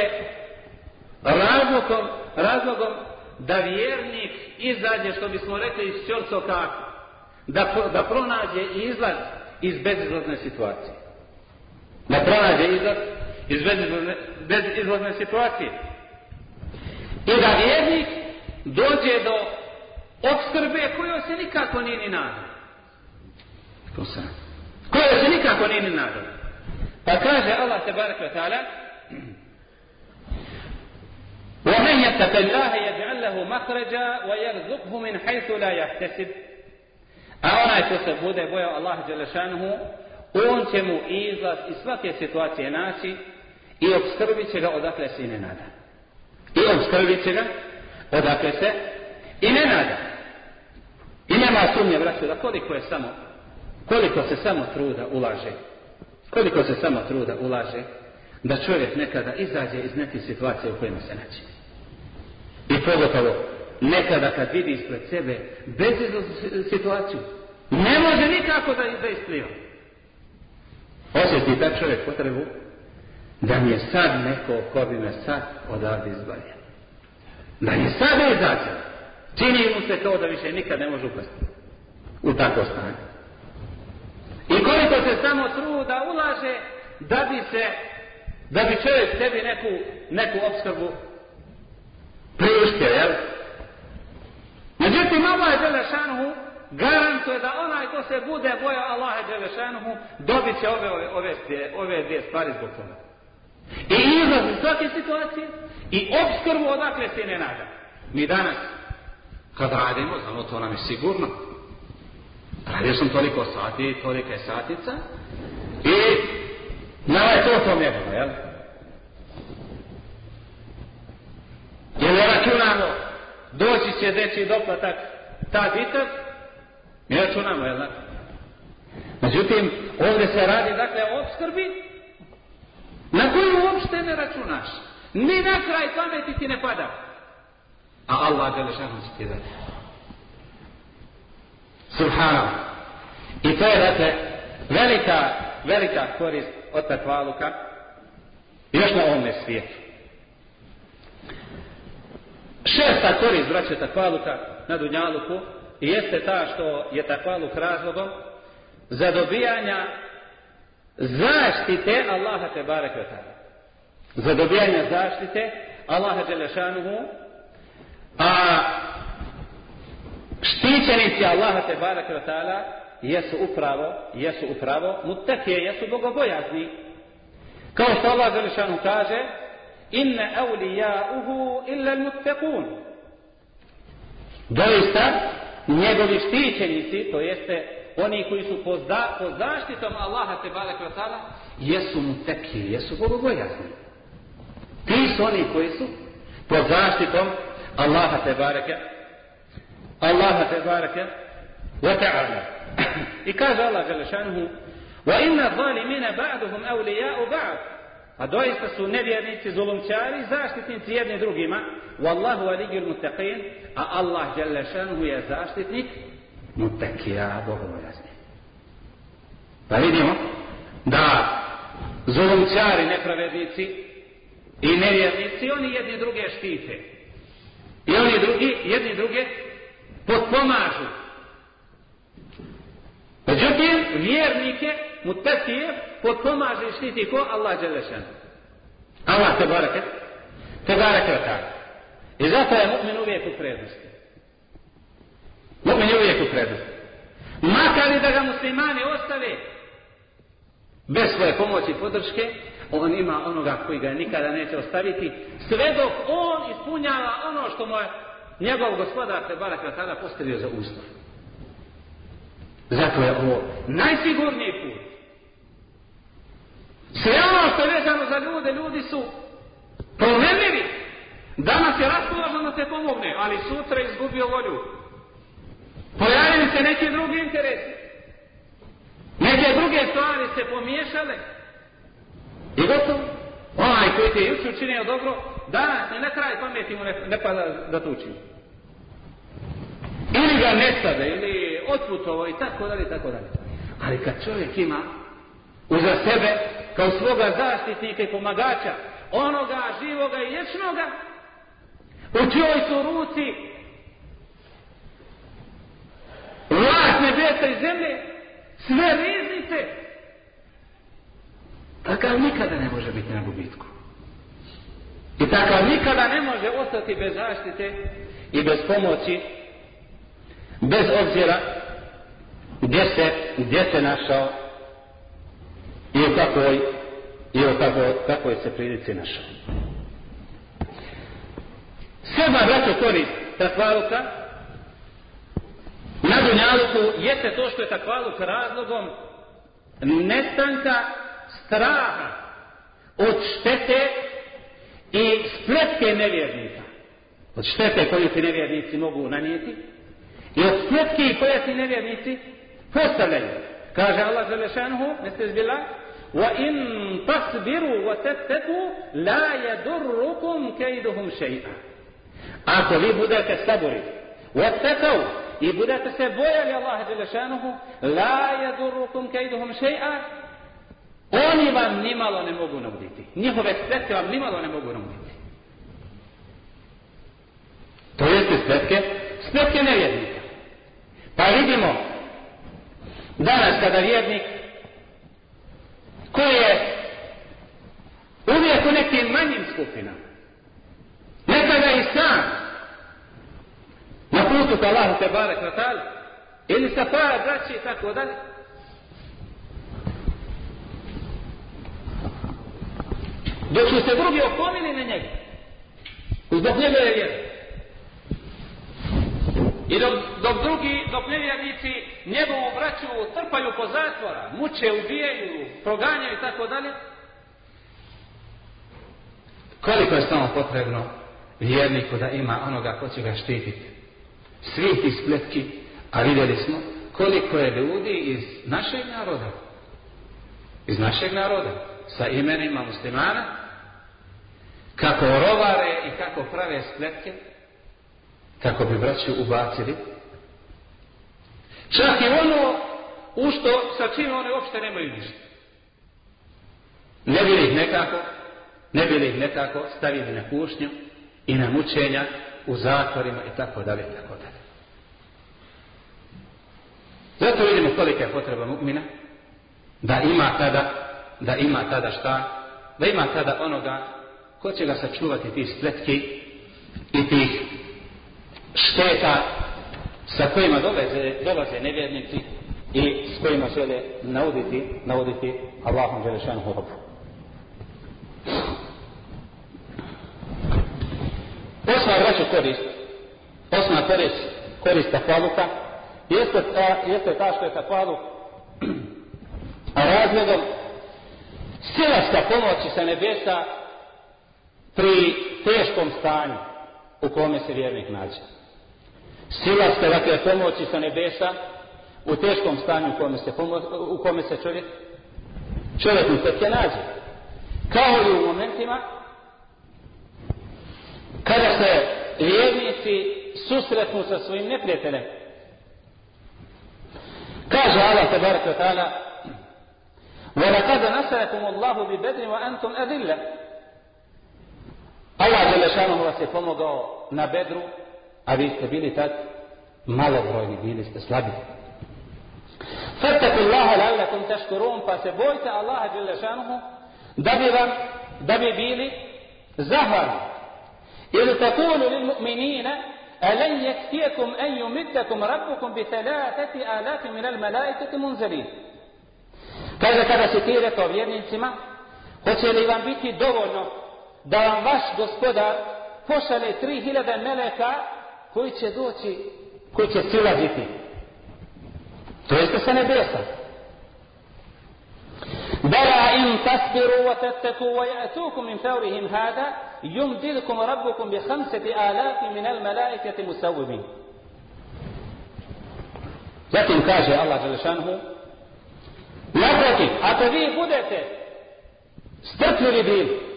razlogom, razlogom da vjernik izađe, što bismo rekli, iz čorcokaka. Da, da pronađe izlaz iz bezizlazne situacije. Da pronađe izlaz iz bezizlazne, bezizlazne situacije. I da vjernik dođe do obskrbe koju se nikako nije ni nadao. To se. Se nikako nije ni nadao. Pa kaže Allah te barek wa ta'ala ومن يتق الله يجعل له مخرجا ويرزقه من حيث لا يحتسب a onaj ko se bude bojao Allah Đelešanuhu, on će mu izlaz iz svake situacije naći i obskrbit će ga odakle se i ne nada. I obskrbit će ga odakle se i ne nada. I nema sumnje, braću, da koliko je samo, koliko se samo truda ulaže, koliko se samo truda ulaže, da čovjek nekada izađe iz neke situacije u kojima se nađe. I pogotovo, nekada kad vidi ispred sebe bezizlaznu situaciju, ne može nikako da, da ispliva. Osjeti taj čovjek potrebu da mi je sad neko ko bi me sad odavde izbavio. Da je sad izađe. Čini mu se to da više nikad ne može upasti u takvo stanje. I koliko se samo truda ulaže da bi se, da bi čovjek sebi neku, neku obskrbu priuštio, jel? Međutim, Allah je Đelešanuhu garantuje da onaj ko se bude bojao Allaha Đelešanuhu dobit će ove, ove, ove, dvije, ove dvije stvari zbog toga. I izlaz iz svake situacije i obskrbu odakle se ne nada. Mi danas, kad radimo, znamo to nam je sigurno, radio sam toliko sati, tolika je satica, i nama je to to mjerno, jel? Jer ne računamo, doći će deći doplatak ta bitak, mi računamo, jel? Međutim, ovdje se radi, dakle, o obskrbi, na koju uopšte ne računaš. Ni na kraj pameti ti ne pada. A Allah je lešanu će ti dati. Subhanallah. I to je, dakle, velika, velika korist od takvaluka još na ovome svijetu. Šesta korist, braće takvaluka, na Dunjaluku, jeste ta što je takvaluk razlogom za dobijanja zaštite Allaha te barek. Za dobijanje zaštite Allaha Đelešanuhu, a štićenici Allaha te barek ve ta'ala jesu upravo, jesu upravo, mutakije, jesu bogobojazni. Kao što Allah Đelešanuhu kaže, inne eulijauhu illa al-muttaqun. Doista, njegovi štićenici, to jeste oni koji su pod, za, pod zaštitom Allaha te barek ta'ala, jesu mutakije, jesu bogobojazni. Ti su oni koji su pod zaštitom Allaha te bareke, Allaha te bareke, wa ta'ala. I kaže Allah Želešanuhu, wa inna zalimina ba'duhum awliya'u ba'd. A doista su nevjernici, zulumčari, zaštitnici jedni drugima. Wallahu aligir mutaqin, a Allah Želešanuhu je zaštitnik mutakija bogobojazni. Pa vidimo da zulumčari, nepravednici i nevjernici, oni jedni druge štite. I oni drugi, jedni druge potpomažu. Međutim, vjernike, mutakije, potpomaže i štiti ko? Allah Đelešan. Allah te barake, te barake I zato je mu'min uvijek u prednosti. Mu'min je uvijek u prednosti. Makar i da ga muslimani ostave bez svoje pomoći i podrške, on ima onoga koji ga nikada neće ostaviti, sve dok on ispunjava ono što mu je njegov gospodar te barak tada postavio za ustav. Zato je ovo najsigurniji put. Sve ono što je vezano za ljude, ljudi su problemljivi. Danas je raspoloženo da se pomogne, ali sutra izgubio volju. Pojavili se neki drugi interesi. Neke druge stvari se pomiješale. I gotovo. Onaj koji te juče učinio dobro, danas ne na kraj pameti mu ne, ne pada da to učini. Ili ga nestade, ili otputovo i tako dalje, tako dalje. Ali kad čovjek ima uza sebe kao svoga zaštitnika i pomagača, onoga živoga i vječnoga, u čijoj su ruci vlast nebesa i zemlje, sve riznice, takav nikada ne može biti na gubitku. I takav nikada ne može ostati bez zaštite i bez pomoći, bez obzira gdje se, gdje se našao i u kakvoj, i u kakvoj, kakvoj se prilici našao. Sedma braćo korist takvaluka, na dunjaluku jeste to što je takvaluk razlogom nestanka straha od štete i spletke nevjernika. Od štete koju ti nevjernici mogu nanijeti i od spletke koje ti nevjernici postavljaju. Kaže Allah Želešanuhu, neste zbila, وَإِن تَصْبِرُوا وَتَتَّكُوا لَا يَدُرُّكُمْ كَيْدُهُمْ شَيْئًا Ako vi budete saburi, واتقوا i budete se bojali Allaha Đelešanuhu, la yadurukum kaiduhum še'a, oni vam nimalo ne mogu nauditi. Njihove spletke vam nimalo ne mogu nauditi. To jeste spletke, spletke nevjernika. Pa vidimo, danas kada vjernik, koji je uvijek u nekim manjim skupinama, nekada i sam, na putu ka Allahu te barek na tal, ili sa para braći i tako dalje. Dok su se drugi okomili na njega, zbog njegove vjere. I dok, dok drugi, dok nevjernici njegovu braću trpaju po zatvora, muče, ubijaju, proganjaju i tako dalje, koliko je samo potrebno vjerniku da ima onoga ko će ga štititi svih tih spletki, a vidjeli smo koliko je ljudi iz našeg naroda, iz našeg naroda, sa imenima muslimana, kako rovare i kako prave spletke, kako bi braću ubacili. Čak i ono u što sa čim one uopšte nemaju ništa. Ne bili ih nekako, ne bili ih nekako stavili na kušnju i na mučenja u zatvorima i tako dalje i tako dalje. Zato vidimo kolika je potreba mu'mina da ima tada, da ima tada šta, da ima tada onoga ko će ga sačuvati tih spletki i tih šteta sa kojima dolaze, dolaze nevjernici i s kojima žele nauditi, nauditi Allahom Đelešanu robu. Osma vraća korist, osma korist, korist takvaluka, jeste ta, jeste ta što je takvaluk razlogom silaska pomoći sa nebesa pri teškom stanju u kome se vjernik nađe. Silaska, dakle, pomoći sa nebesa u teškom stanju u kome se, pomo u kome se čovjek čovjek u sve nađe. Kao i u momentima kada se vjernici susretnu sa svojim neprijateljem Kaže Allah tebarek wa ta'ala وَلَقَدْ نَسَرَكُمُ اللَّهُ بِبَدْرٍ وَأَنْتُمْ أَذِلَّ Allah Želešanom vas je pomogao na bedru, a vi ste bili tad malobrojni, bili ste slabi. فَتَّكُ اللَّهَ لَعَلَّكُمْ تَشْكُرُونَ Pa se bojte Allaha Želešanom da bi vam, da bi bili zahvalni. إِذْ تَقُولُ لِلْمُؤْمِنِينَ ألن يكفيكم أن يمدكم ربكم بثلاثة آلاف من الملائكة منزلين Kaže kada si ti rekao vjernicima, hoće li vam biti dovoljno da vam vaš gospodar pošale tri hiljade meleka koji će doći, koji će silaziti. To jeste sa nebesa. Bala in tasbiru wa tattaku wa ya'tukum min fawrihim hada يمددكم ربكم بخمسة آلاف من الملائكة مسومين Zatim kaže Allah Đelešanhu Naprotiv, ako vi budete strpljivi bili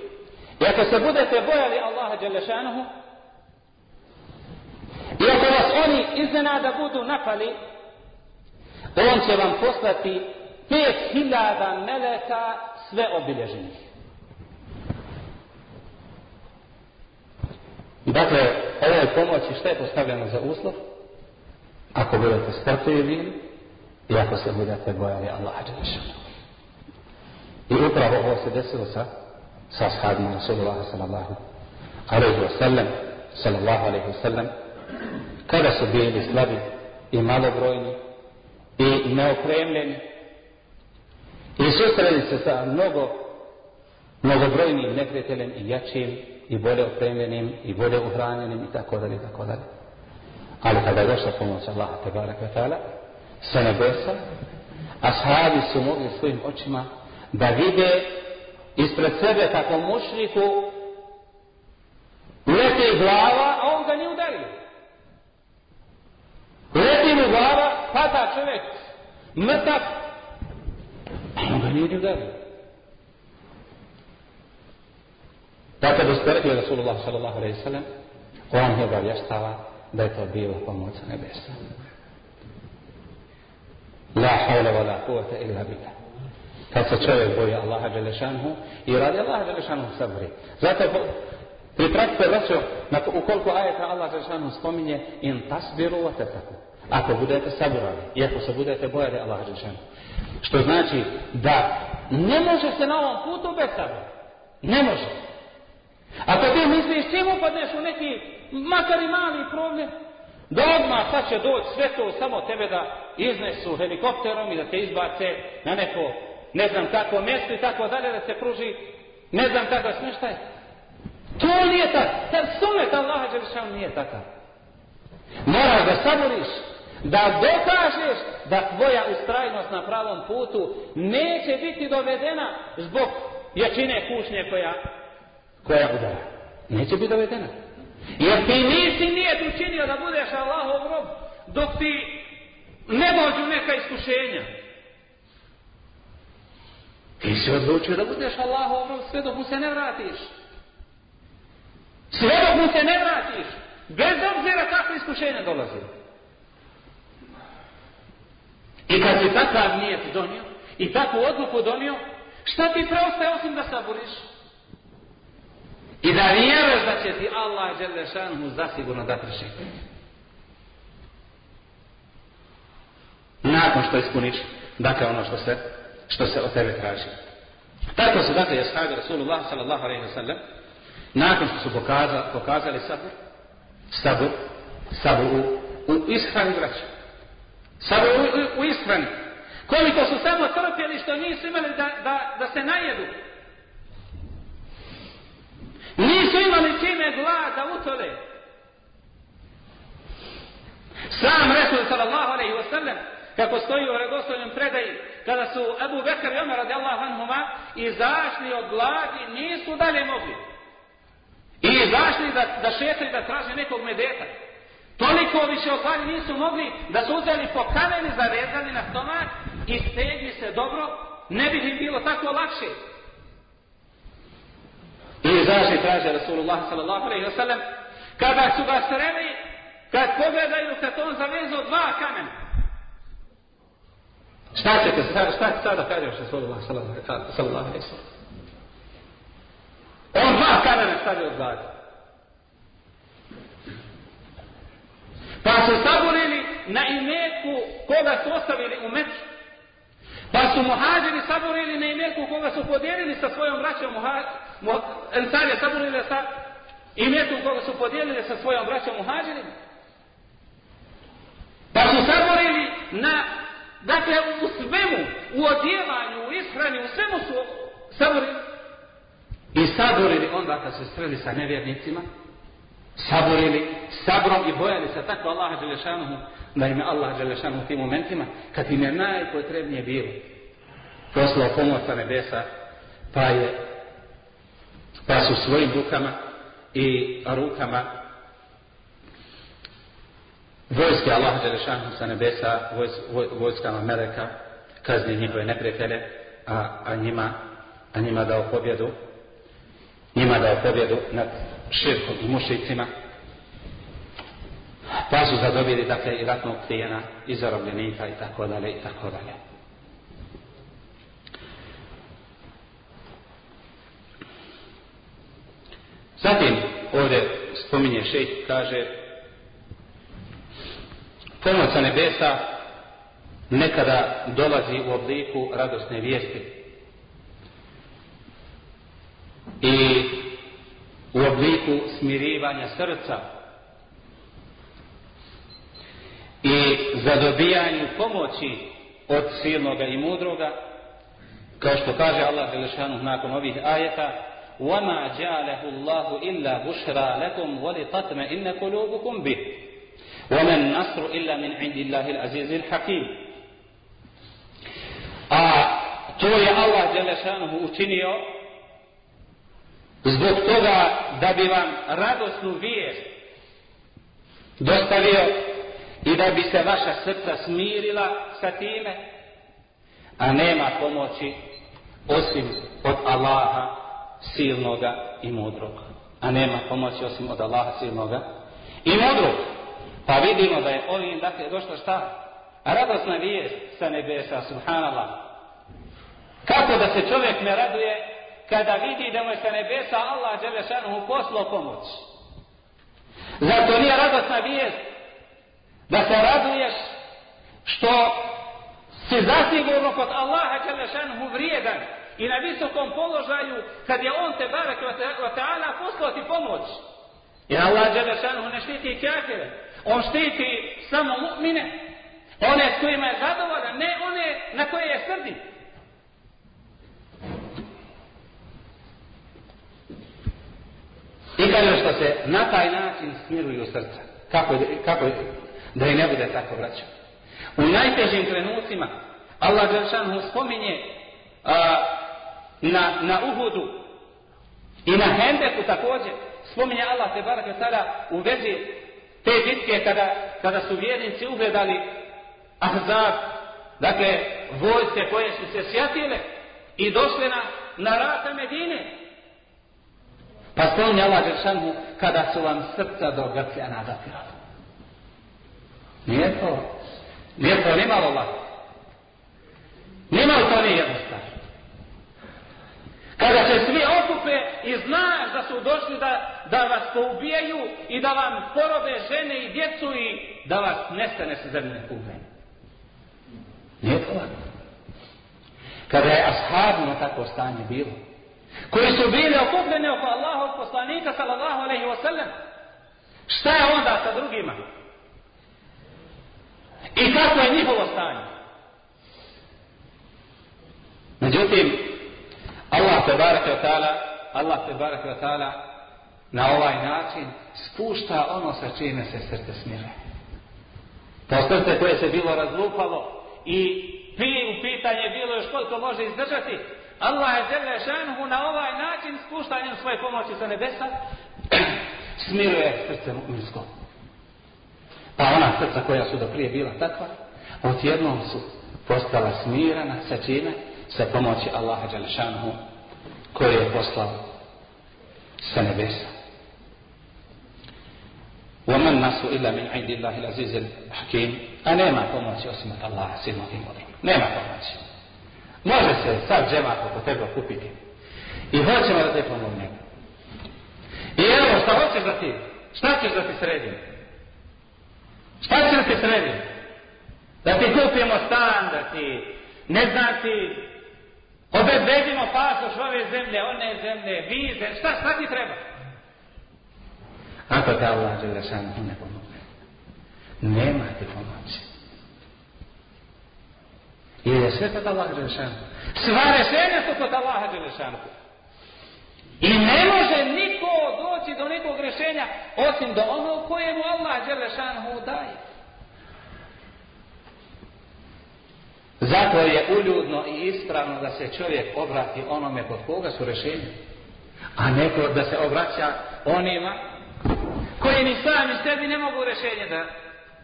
i ako se budete bojali Allaha Đelešanuhu, i ako vas oni iznenada budu napali on će vam poslati pet hiljada meleka sve obilježenih. Dakle, ovo je pomoć i šta je postavljeno za uslov? Ako budete strpljivi i ako se budete bojali Allaha Đelešanu. I upravo ovo se desilo sa sa ashabima Rasulullah sallallahu alaihi wa sallam sallallahu alaihi wa sallam kada su bili slabi i malobrojni i neopremljeni i susreli se sa mnogo mnogobrojnim neprijateljem i jačim i bolje opremljenim i bolje uhranjenim i tako dalje i tako dalje. Ali kada je došla pomoć Allaha te barek ta'ala sa nebesa, ashabi su mogli svojim očima da vide ispred sebe kako mušriku leti glava, a on ga nije udario. Leti mu glava, pada čovjek mrtav, a on ga nije udario. Dakle, da ste rekli Rasulullah sallallahu alaihi sallam, on je obavještava da je to bilo pomoć nebesa. La hawla wa la quwwata illa billah. Kad se čovjek boji Allaha Đelešanhu i radi Allaha Đelešanhu sabri. Zato pripratite vraću na ukoliko ajeta Allah Đelešanhu spominje in tasbiru wa tetaku. Ako budete saburali i ako se budete bojali Allaha Đelešanhu. Što znači da ne može se na ovom putu bez sabra. Ne može. Ako ti misliš čim upadneš u neki makar i mali problem, da odmah sad će doći sve to samo tebe da iznesu helikopterom i da te izbace na neko ne znam kako mjesto i tako dalje da se pruži ne znam kako smještaj. To nije tako. Tad sunet Allaha Đelešanu nije takav. Moraš da saboriš, da dokažeš da tvoja ustrajnost na pravom putu neće biti dovedena zbog jačine kušnje koja, koja udara. Neće biti dovedena. Jer ti nisi nije učinio da budeš Allahov rob dok ti ne dođu neka iskušenja. Ti si odlučio da budeš Allahov rob sve dok mu se ne vratiš. Sve dok mu se ne vratiš. Bez obzira kako iskušenja dolazi. I kad si takav nijet donio i takvu odluku donio, šta ti preostaje osim da saburiš? I da vjeruješ da će ti Allah Đelešanhu zasigurno dati rešenje. Nakon što ispuniš, dakle ono što se, što se od tebe traži. Tako su dakle jashabi Rasulullah sallallahu alaihi wa sallam, nakon što su pokazali, pokazali sabur, sabur, sabur u, u ishrani braća. Sabur u, u, u ishrani. Koliko su samo trpjeli što nisu imali da, da, da se najedu. Nisu imali čime glada utole. Sam Resul sallallahu alaihi wa sallam, kako stoji u redostojnom predaji, kada su Abu Bekr i Omer radijallahu anhuma izašli od gladi, nisu dalje mogli. I izašli da, da šetaju da traže nekog medeta. Toliko više od gladi nisu mogli da su uzeli po kameni zarezali na stomak i stegli se dobro, ne bi im bilo tako lakše. I izašli traže Rasulullah sallallahu alaihi wa sallam, kada su ga sreli, kad pogledaju kad on zavezao dva kamena. Šta ćete šta, šta ćete sada kažeš Rasulullah sallallahu alaihi sallam? On dva kamena stavio od gladi. Pa su saborili na imetku koga su ostavili u Meku. Pa su muhađiri saborili na imetku koga su podijelili sa svojom braćom muha, Ensar je saborili sa imetku koga su podijelili sa svojom braćom muhađirima. Pa su saborili na, dakle, u svemu, u odjevanju, u ishrani, u svemu su saborili. I saborili onda kad se sreli sa nevjernicima, saborili sabrom i bojali se tako Allaha Đelešanuhu, da im je Allah Đelešanuhu u tim momentima, kad im je najpotrebnije bilo, poslao pomoć sa nebesa, pa je, pa su svojim rukama i rukama vojske Allaha Đelešanu sa nebesa, vojs, voj, vojskama Meleka, kazni njihove neprijatelje, a, a njima, a njima dao pobjedu, njima dao pobjedu nad širkom i mušicima, pa su zadobili dakle i ratnog klijena i zarobljenika i tako dalje i tako dalje. Zatim ovdje spominje šejh kaže pomoć sa nebesa nekada dolazi u obliku radosne vijesti i u obliku smirivanja srca i zadobijanju pomoći od silnoga i mudroga kao što kaže Allah Želešanu nakon ovih ajeta وَمَا جَعَلَهُ اللَّهُ إِلَّا بُشْرَى لَكُمْ وَلِتَطْمَ إِنَّ قُلُوبُكُمْ بِهِ وَمَا النَّصْرُ إِلَّا مِنْ عِنْدِ اللَّهِ الْعَزِيزِ الْحَكِيمِ A to je Allah Želešanu učinio zbog toga da bi vam radosnu vijest dostavio i da bi se vaša srca smirila sa time, a nema pomoći osim od Allaha silnoga i mudroga. A nema pomoći osim od Allaha silnoga i mudrog. Pa vidimo da je ovim, dakle, došlo šta? Radosna vijest sa nebesa, subhanallah. Kako da se čovjek ne raduje kada vidi da mu je sa nebesa Allah Đelešanuhu poslo pomoć. Zato nije radosna vijest da se raduješ što si zasigurno kod Allaha Đelešanuhu vrijedan i na visokom položaju kad je on te barek wa ta'ala poslao ti pomoć. I Allah Đelešanuhu ne štiti kafire. On štiti samo mu'mine. One s kojima je zadovoljan, ne one na koje je srdi. I kaže što se na taj način smiruju srca. Kako, kako da i ne bude tako vraćao. U najtežim trenucima Allah Đelšan mu spominje a, na, na Uhudu i na Hendeku također spominje Allah te barak tada u vezi te bitke kada, kada su vjernici ugledali Ahzab dakle vojske koje su se sjatile i došle na, na rata Medine Pa spomni Allah Đeršanu kada su vam srca do grkljana zapirala. Nije to, nije to nimalo lako. Nimalo to nije jednostavno. Kada se svi okupe i znaš da su došli da, da vas poubijaju i da vam porobe žene i djecu i da vas nestane sa zemlje kugle. Nije to lako. Kada je ashabno tako stanje bilo, koji su bili okupljeni oko Allahov poslanika sallallahu alaihi wa sallam šta je onda sa drugima i kako je njihovo stanje međutim Allah te barake wa ta'ala Allah te barake wa ta'ala na ovaj način spušta ono sa čime se srce smire to srce koje se bilo razlupalo i pi u pitanje bilo još koliko može izdržati Allah je žele šanhu na ovaj način spuštanjem svoje pomoći sa nebesa smiruje srce mu'minsko. Pa ona srca koja su do prije bila takva, odjednom su postala smirana sa čime? Sa pomoći Allaha Đalešanhu koji je poslao sa nebesa. ومن nasu illa min عند الله العزيز الحكيم a nema pomoći osim od Allaha silnog i mudrog. Nema pomoći. Može se sad džemat oko tebe kupiti. I hoćemo da te pomognemo. I evo, šta hoćeš da ti? Šta ćeš da ti sredim? Šta ćeš da ti sredim? Da ti kupimo stan, da ti, ne znam ti, obezbedimo pasoš ove zemlje, one zemlje, vize, šta, šta ti treba? Ako te Allah žele sam ne pomogne. Nema ti pomoći. Jer je sve kod Allaha Đelešanu. Sva rešenja su kod Allaha Đelešanu. I ne može niko doći do nekog rešenja osim do onog koje mu Allah Đelešanu daje. Zato je uljudno i ispravno da se čovjek obrati onome kod koga su rešenja. A neko da se obraća onima koji ni sami sebi ne mogu rešenje da,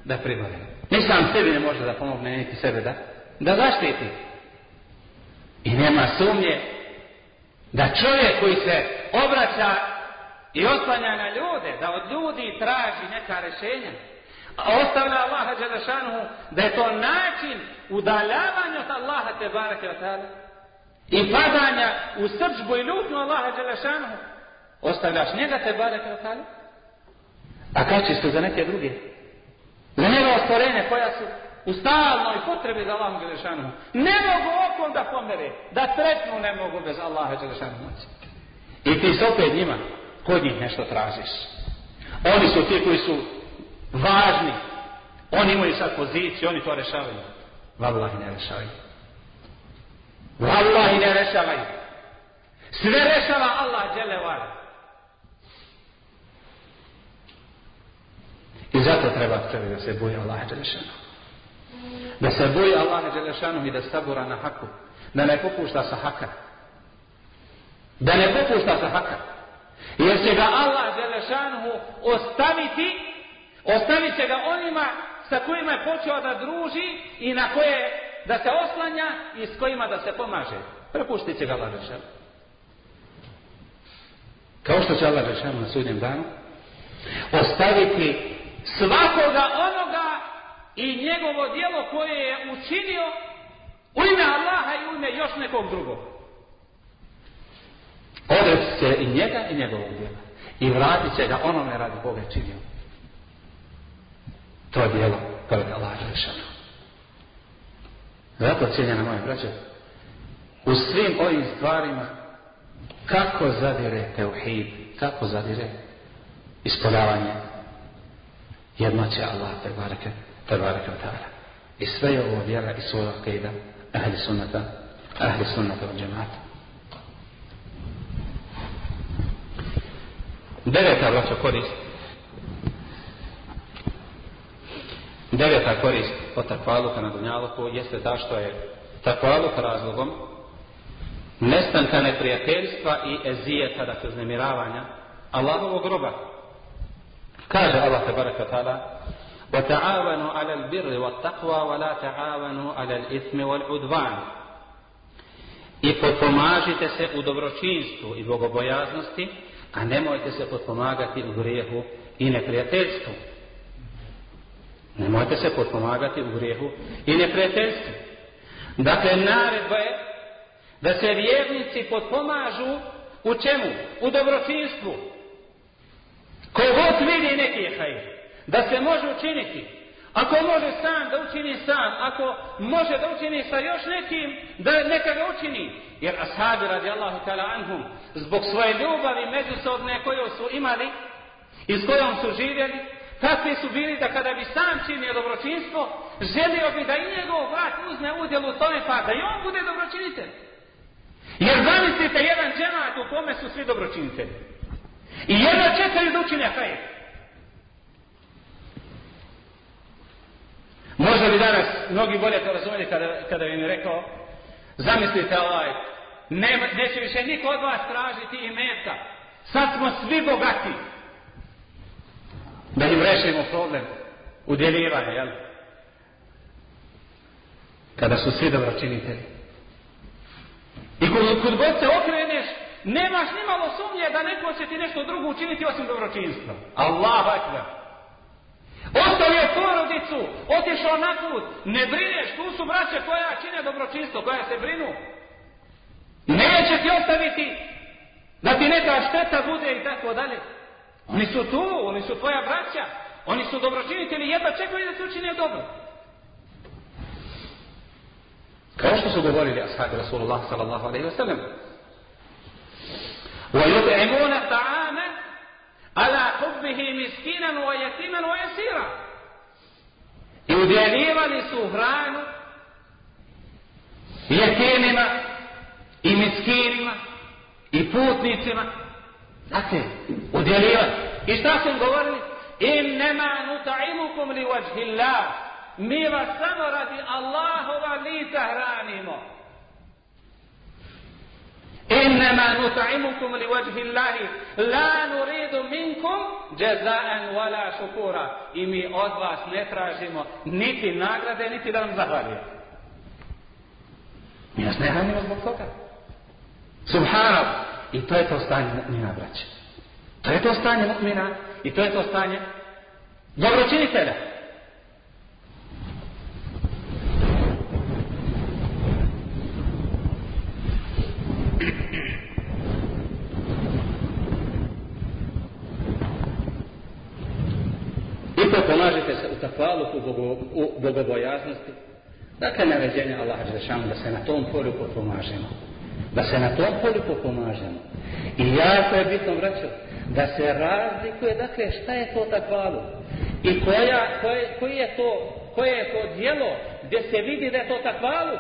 da pribave. Ni sam sebi ne može da pomogne, niti sebe da da zaštiti. I nema sumnje da čovjek koji se obraća i oslanja na ljude, da od ljudi traži neka rešenja, a ostavlja Allaha Đelešanuhu da je to način udaljavanja od Allaha te barake od tada i padanja u srđbu i ljutnu Allaha Đelešanuhu. ostavljaš njega te barake od? A kači su za neke druge? Za njega stvorenje koja su u stalnoj potrebi za Allahom Đelešanuhu. Ne mogu okom da pomere, da tretnu ne mogu bez Allaha Đelešanom. I ti se opet njima, kod njih nešto tražiš. Oni su ti koji su važni. Oni imaju sad poziciju, oni to rešavaju. Wallahi ne rešavaju. Wallahi ne rešavaju. Sve rešava Allah dželevala. I zato treba čovjek da se boje Allah Đelešanom da se boji Allaha Đelešanu i da sabura na haku, da ne popušta sa haka. Da ne popušta sa haka. Jer će ga Allah Đelešanu ostaviti, ostavit će ga onima sa kojima je počeo da druži i na koje da se oslanja i s kojima da se pomaže. Prepuštit će ga Allah Žešanu. Kao što će Allah Žešanu na sudnjem danu Ostaviti svakoga onoga i njegovo dijelo koje je učinio u ime Allaha i u ime još nekog drugog. Odreći se i njega i njegovog dijela. I vratit će ga onome radi Boga činio. To djelo pored Allah Đelešanu. Zato cijeljena moja braća, u svim ovim stvarima kako zadire teuhid, kako zadire ispoljavanje jednoće Allah te bareke, te bareke ta'ala. I sve je ovo vjera i svoja kejda ahli sunnata, ahli sunnata od džemata. Deveta vraća korist. Deveta korist od takvaluka na dunjaluku jeste ta što je takvaluk razlogom nestanka neprijateljstva i ezijeta, dakle uznemiravanja Allahovog groba. Kaže Allah tabaraka ta'ala وتعاونوا على البر والتقوى ولا تعاونوا على الإثم والعدوان I potpomažite se u dobročinstvu i bogobojaznosti, a nemojte se potpomagati u grijehu i neprijateljstvu. Nemojte se potpomagati u grijehu i neprijateljstvu. Dakle, naredba je da se vjernici potpomažu u čemu? U dobročinstvu. Kogod vidi neki hajr, da se može učiniti. Ako može sam da učini sam, ako može da učini sa još nekim, da neka ga učini. Jer ashabi radi Allahu ta'ala anhum, zbog svoje ljubavi međusobne koju su imali i s kojom su živjeli, takvi su bili da kada bi sam činio dobročinstvo, želio bi da i njegov brat uzme udjel u tome pa da i on bude dobročinitelj. Jer zamislite jedan džemat u kome su svi dobročinitelji. I jedno čekaju da učine hajr. Možda bi danas mnogi bolje to razumeli kada, kada bi mi rekao, zamislite ovaj, ne, neće više niko od vas tražiti i. Sad smo svi bogati. Da im rešimo problem udjeljivanja, jel? Kada su svi dobročinitelji. I kod, kod god se okreneš, nemaš ni malo sumnje da neko će ti nešto drugo učiniti osim dobročinstva. Allah akbar. Ostavio porodicu, otišao na put, ne brineš, tu su braće koja čine dobročinstvo, koja se brinu. Neće ti ostaviti da ti neka šteta bude i tako dalje. Oni su tu, oni su tvoja braća, oni su dobročinitelji, jedva čekaju da se učine dobro. Kao što su govorili ashabi Rasulullah sallallahu alaihi wa sallam. ويطعمون الطعام على حبه مسكينا ويتيما ويسيرا i udjeljivali su hranu jetimima i miskinima i putnicima Znate, udjelivati. i šta su govorili in nema nuta'imukum li vajhillah. Mi vas samo radi Allahova lica hranimo. إنما نطعمكم li wajhi لا نريد منكم minkum ولا شكورا shukura. I mi od vas ne tražimo niti nagrade, niti da nam zahvalite Mi vas ne hranimo zbog toga. Subhanallah. I to je to stanje mu'mina, braće. To je to stanje mu'mina i to je to stanje dobročinitelja. pomažete se u takvaluku u bogobojaznosti. Dakle, naređenje Allaha Đelešanu da se na tom polju pomažemo. Da se na tom polju pomažemo. I jako je bitno vraćati da se razlikuje, dakle, šta je to takvalu I koja, koje, koji je to, koje je to dijelo gdje se vidi da je to takvalu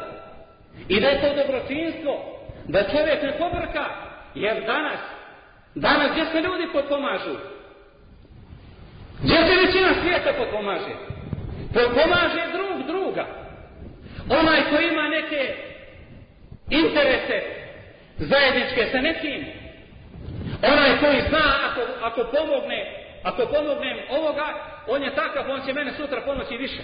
I da je to dobročinstvo? Da čovjek ne pobrka? Jer danas, danas gdje se ljudi pomažu? Gdje se većina svijeta potpomaže? Potpomaže drug druga. Onaj ko ima neke interese zajedničke sa nekim. Onaj koji zna ako, ako pomogne, ako pomognem ovoga, on je takav, on će mene sutra pomoći više.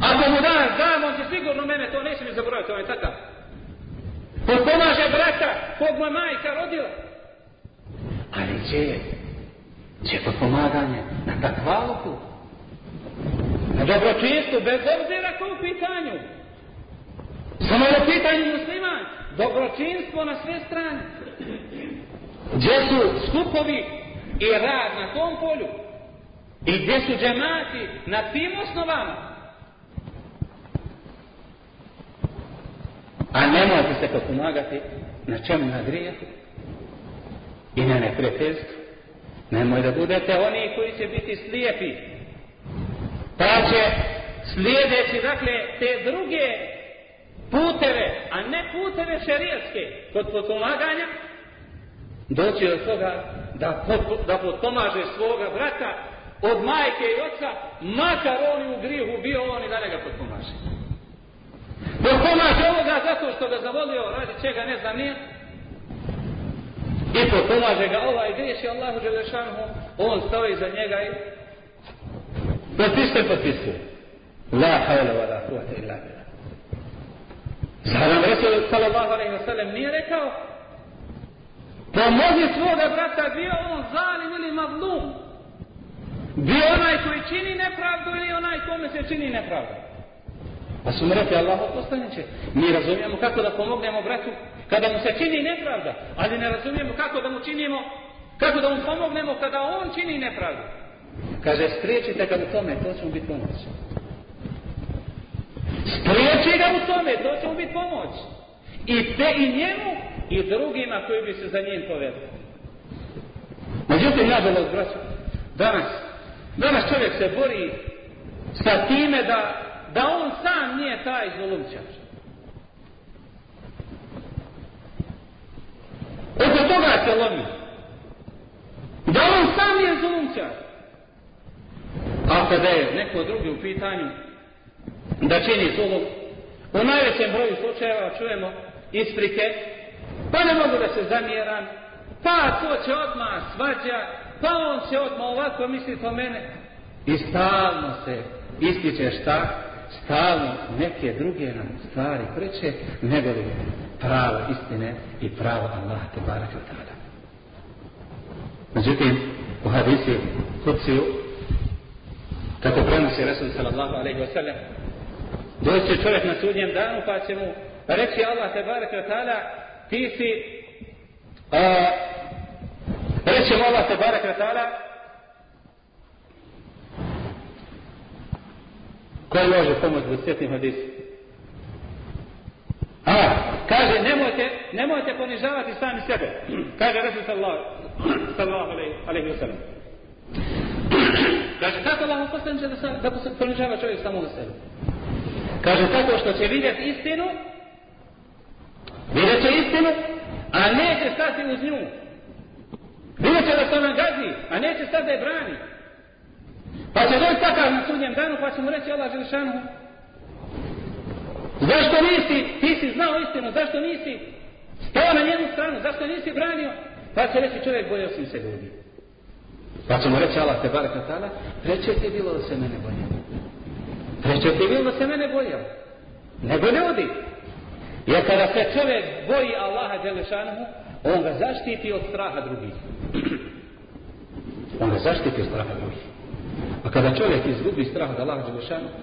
Ako mu danas dam, on će sigurno mene, to neće mi zaboraviti, on je takav. Potpomaže brata, kog moja majka rodila. Ali će, će to pomaganje na takvaluku. Na dobročinstvu, bez obzira ko u pitanju. Samo je u pitanju musliman. Dobročinstvo na sve strane. Gdje su skupovi i rad na tom polju? I gdje su džemati na tim osnovama? A nemojte se pomagati na čemu na grijehu i na neprijateljstvu. Nemoj da budete oni koji će biti slijepi. Pa će slijedeći, dakle, te druge puteve, a ne puteve šerijetske, kod potpomaganja, doći do toga da, pot, da potpomaže svoga brata od majke i oca, makar on u grihu bio on i da ne ga potpomaže. Potpomaže ovoga zato što ga zavolio, radi čega ne znam nije, I potomaže ga ovaj griješi Allahu Đelešanhu, on stoji za njega i potpisuje, potpisuje. La hawla wa la quwwata illa billah. Zar nam Resul sallallahu alaihi wa sallam nije rekao pa pomozi svoga brata bio on zalim ili mazlum bio onaj koji čini nepravdu ili onaj kome se čini nepravda pa su mu rekli Allah poslaniće mi razumijemo kako da pomognemo bratu kada mu se čini nepravda, ali ne razumijemo kako da mu činimo, kako da mu pomognemo kada on čini nepravdu. Kaže, spriječite ga u tome, to će mu biti pomoć. Spriječi ga u tome, to će mu biti pomoć. I te i njemu, i drugima koji bi se za njim povedali. Međutim, nažalost, braću, danas, danas čovjek se bori sa time da, da on sam nije taj zolumčar. Oko toga se lomi. Da on sam je zolumčar. A kada je neko drugi u pitanju da čini zulum, u najvećem broju slučajeva čujemo isprike, pa ne mogu da se zamjeram, pa to će odmah svađa, pa on će odmah ovako misliti o mene. I stalno se ističe šta? Stalno neke druge nam stvari preče, nego li pravo istine i pravo Allah te barak i tada. Međutim, u hadisi Kuciju, kako prenosi Resul sallallahu alaihi wa sallam, doći čovjek na sudnjem danu pa će mu reći Allah te barek ta'ala ti si, a, reći mu Allah te barek ta'ala koji može pomoć da sjetim hadisi? A, kaže, nemojte, nemojte ponižavati sami sebe. Kaže Resul sallallahu, sallallahu alaihi wa sallam. Kaže, kako Allah poslanče da, da ponižava čovjek samo za sebe? Kaže, tako što će vidjeti istinu, vidjet će istinu, a neće stati uz nju. Vidjet će da se ona gazi, a neće stati da je brani. Pa će doći takav na sudnjem danu, pa će mu reći Allah Želešanu, Zašto nisi, ti si znao istinu, zašto nisi stao na njenu stranu, zašto nisi branio? Pa će reći čovjek, bojao sam se ljudi. Pa će mu reći Allah te barek natala, preće ti bilo da se mene bojao. Preće ti da se mene bojao. Nego ljudi. Jer kada se čovjek boji Allaha Đelešanohu, on ga zaštiti od straha drugih. on ga zaštiti od straha drugih. A kada čovjek izgubi strah od Allaha Đelešanohu,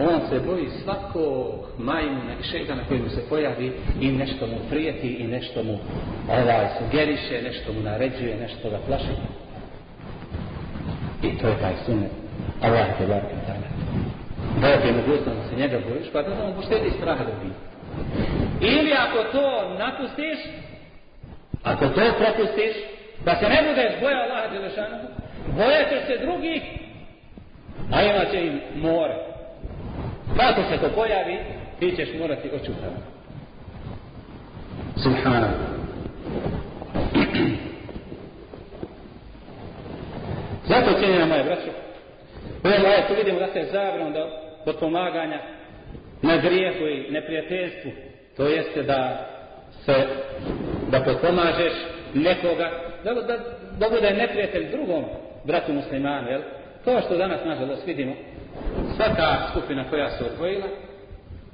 on se boji svakog majmuna i šeitana na mu se pojavi i nešto mu prijeti i nešto mu ovaj sugeriše, nešto mu naređuje, nešto ga plaši. I to je taj sunet. Allah te barke kada. Da ti je mogućnost da se njega bojiš, pa da mu poštedi straha da bi. Ili ako to napustiš, ako to propustiš, da se ne budeš boja Allaha Đelešanu, bojaćeš se drugih, a imat će im more. Kako se to pojavi, ti ćeš morati očutati. Subhana. Zato cijenjena moje braćo, u ovom ajetu vidimo da se zabranom da potpomaganja na grijehu i neprijateljstvu, to jeste da se, da potpomažeš nekoga, da, da, da bude neprijatelj drugom bratu muslimanu, jel? To što danas, nažalost, vidimo, svaka skupina koja se odvojila,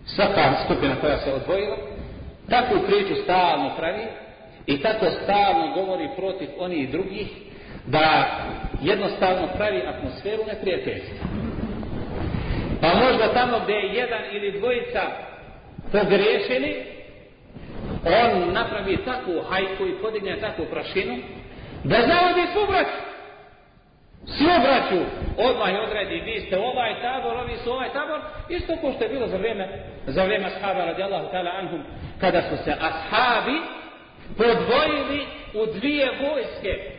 svaka skupina koja se odvojila, takvu priču stalno pravi i tako stalno govori protiv onih drugih, da jednostavno pravi atmosferu neprijateljstva. Pa možda tamo gdje je jedan ili dvojica pogriješili, on napravi takvu hajku i podigne takvu prašinu, da zavodi svu braću. Svu braću odmah odredi, vi ste ovaj tabor, ovi su ovaj tabor, isto ko što je bilo za vrijeme, za vrijeme ashaba radijallahu ta'ala anhum, kada su se ashabi podvojili u dvije vojske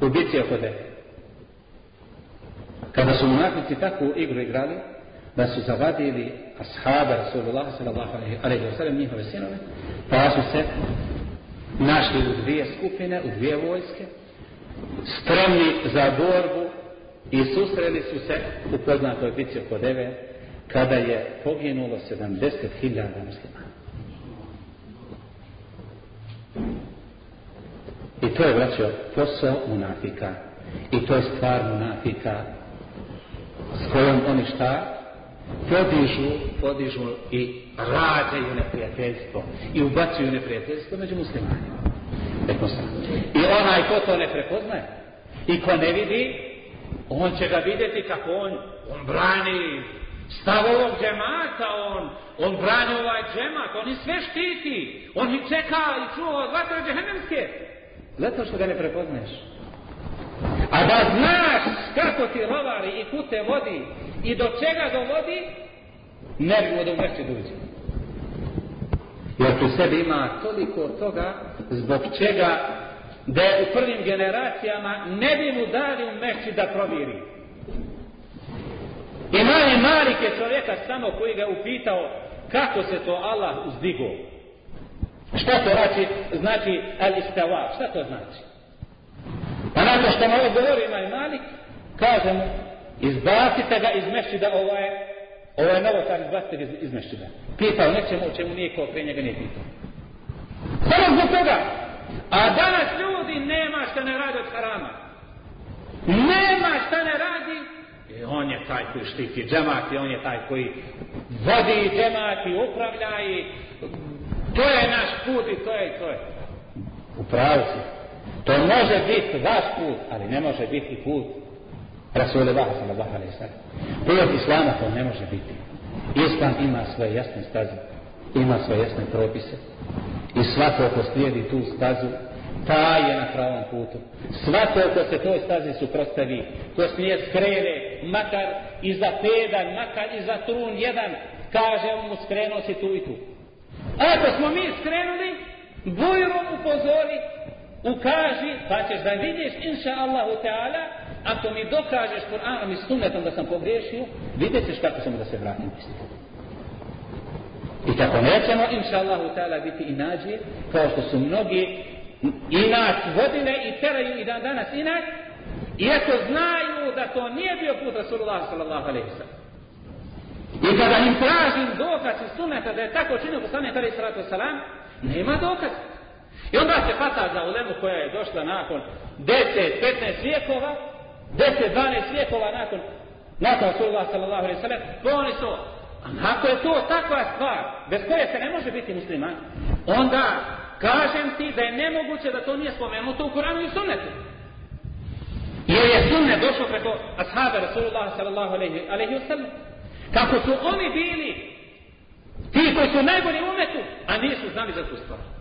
u bici oko. Kada su munafici takvu igru igrali, da su zavadili ashaba Rasulullah sallallahu alaihi wa sallam njihove sinove, pa su se našli u dvije skupine, u dvije vojske, spremni za borbu i susreli su se u poznatoj bici oko deve, kada je poginulo 70.000 muslima. I to je, vraćao posao munafika. I to je stvar munafika s kojom oni šta? Podižu, podižu i rađaju neprijateljstvo. I ubacuju neprijateljstvo među muslimanima. I onaj ko to ne prepoznaje i ko ne vidi, on će ga vidjeti kako on, on brani stav ovog džemata, on, on brani ovaj džemat, on ih sve štiti, on ih čeka i čuva od vatra džehennemske. Zato što ga ne prepoznaješ. A da znaš kako ti rovari i pute vodi i do čega dovodi, ne bi da u mešće duđe. Jer tu sebi ima toliko toga zbog čega da je u prvim generacijama ne bi mu dali u mešći da proviri. I je malike čovjeka samo koji ga upitao kako se to Allah uzdigo. Šta to znači? Znači al-istava. Šta to znači? Pa nakon što mu ovo govori Imam Malik, kaže mu, izbacite ga iz mešćida, ovo je, ovo je novotar, izbacite ga iz, iz mešćida. Pitao nečemu, o čemu nije ko pre njega nije pitao. Samo zbog toga. A danas ljudi nema šta ne radi od harama. Nema šta ne radi. I on je taj koji štiti džemat i on je taj koji vodi džemat i upravlja i to je naš put i to je i to je. U pravu si. To može biti vaš put, ali ne može biti put Rasulullah sallallahu alaihi sallam. Put Islama to ne može biti. Islam ima svoje jasne staze, ima svoje jasne propise. I svako ko slijedi tu stazu, ta je na pravom putu. Svako ko se toj stazi suprostavi, ko smije skrene, makar i za pedan, makar i za trun jedan, kaže on mu skrenuo si tu i tu. Ako smo mi skrenuli, bujrom upozori, ukaži, pa ćeš da vidiš, inša Allahu Teala, ako mi dokažeš Kur'anom i sunnetom da sam pogriješio, vidjet ćeš kako sam da se vratim istinu. I tako nećemo, inša Allahu Teala, biti i nađe, kao što su mnogi i nas vodile i teraju i dan danas i nas, iako znaju da to nije bio put Rasulullah sallallahu alaihi sallam. I kada im tražim dokaz iz sunneta da je tako činio poslanik alaihi sallatu wasalam, nema dokaza. I onda se hvata za ulemu koja je došla nakon 10, 15 vijekova, 10, 12 vijekova nakon nakon Rasulullah sallallahu alaihi sallam, pa oni su, a ako je to takva stvar, bez koje se ne može biti musliman, onda kažem ti da je nemoguće da to nije spomenuto u Koranu i sunnetu. Jer je sunnet došao preko ashaba Rasulullah sallallahu alaihi wa sallam. Kako su oni bili ti koji su najbolji umetu, a nisu znali za tu stvar.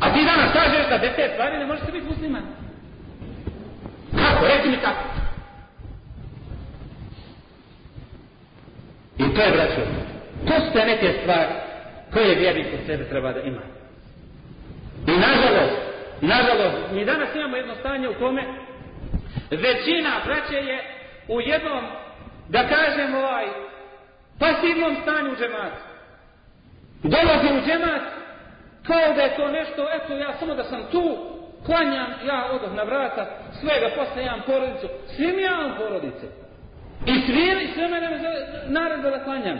A ti danas kažeš da bez te stvari ne možete biti musliman. Kako? Reci mi kako. I to je, braćo, to su te neke stvari koje vjernik u sebe treba da ima. I nažalost, nažalost, mi danas imamo jedno stanje u kome većina braće je u jednom, da kažem ovaj, pasivnom stanju u džematu. Dolazi u džemat, kao da je to nešto, eto ja samo da sam tu, klanjam, ja odoh na vrata, svega posle imam porodicu, svim ja imam porodice. I svi, sve mene naredba da klanjam.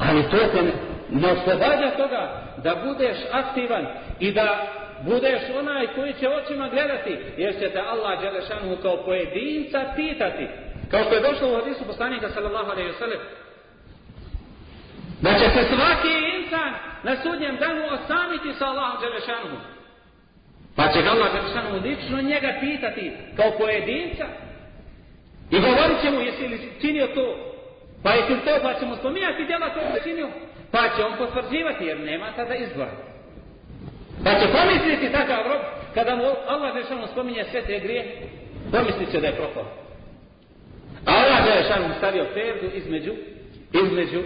Ali to te ne, ne oslobađa toga da budeš aktivan i da budeš onaj koji će očima gledati, jer će te Allah Đelešanu kao pojedinca pitati. Kao što je došlo u hadisu poslanika sallallahu alaihi wa sallam, da će se svaki insan na sudnjem danu osamiti sa Allahom Đelešanom. Pa će ga Allah Đelešanom lično njega pitati kao pojedinca i govorit će mu jesi li činio to, pa jesi li to, pa ćemo spominjati djela koje je činio, pa će on potvrđivati jer nema tada izbora. Pa će pomisliti takav rob, kada mu Allah Đelešanom spominje sve te grije, pomislit će da je propao. A Allah Đelešanom stavio perdu između, između,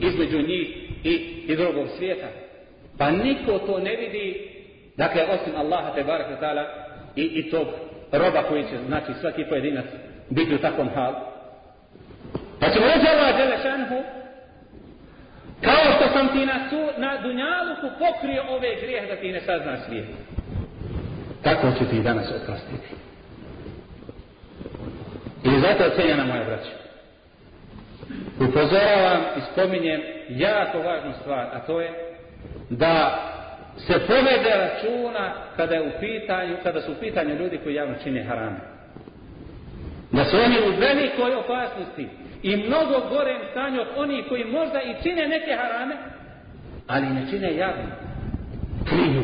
između njih i, i drugog svijeta. Pa niko to ne vidi, dakle, osim Allaha te baraka ta'ala i, i tog roba koji će, znači, svaki pojedinac biti u takvom halu. Pa ćemo reći Allah Đelešanhu, kao što sam ti na, su, na Dunjaluku pokrio ove grijehe da ti ne saznaš svijet. Tako ću ti danas oprostiti. I zato ocenjena moja braća. Upozoravam i spominjem jako važnu stvar, a to je da se povede računa kada je u pitanju, kada su u pitanju ljudi koji javno čine harame. Da su oni u velikoj opasnosti i mnogo gorem stanju od oni koji možda i čine neke harame, ali ne čine javno. Kriju.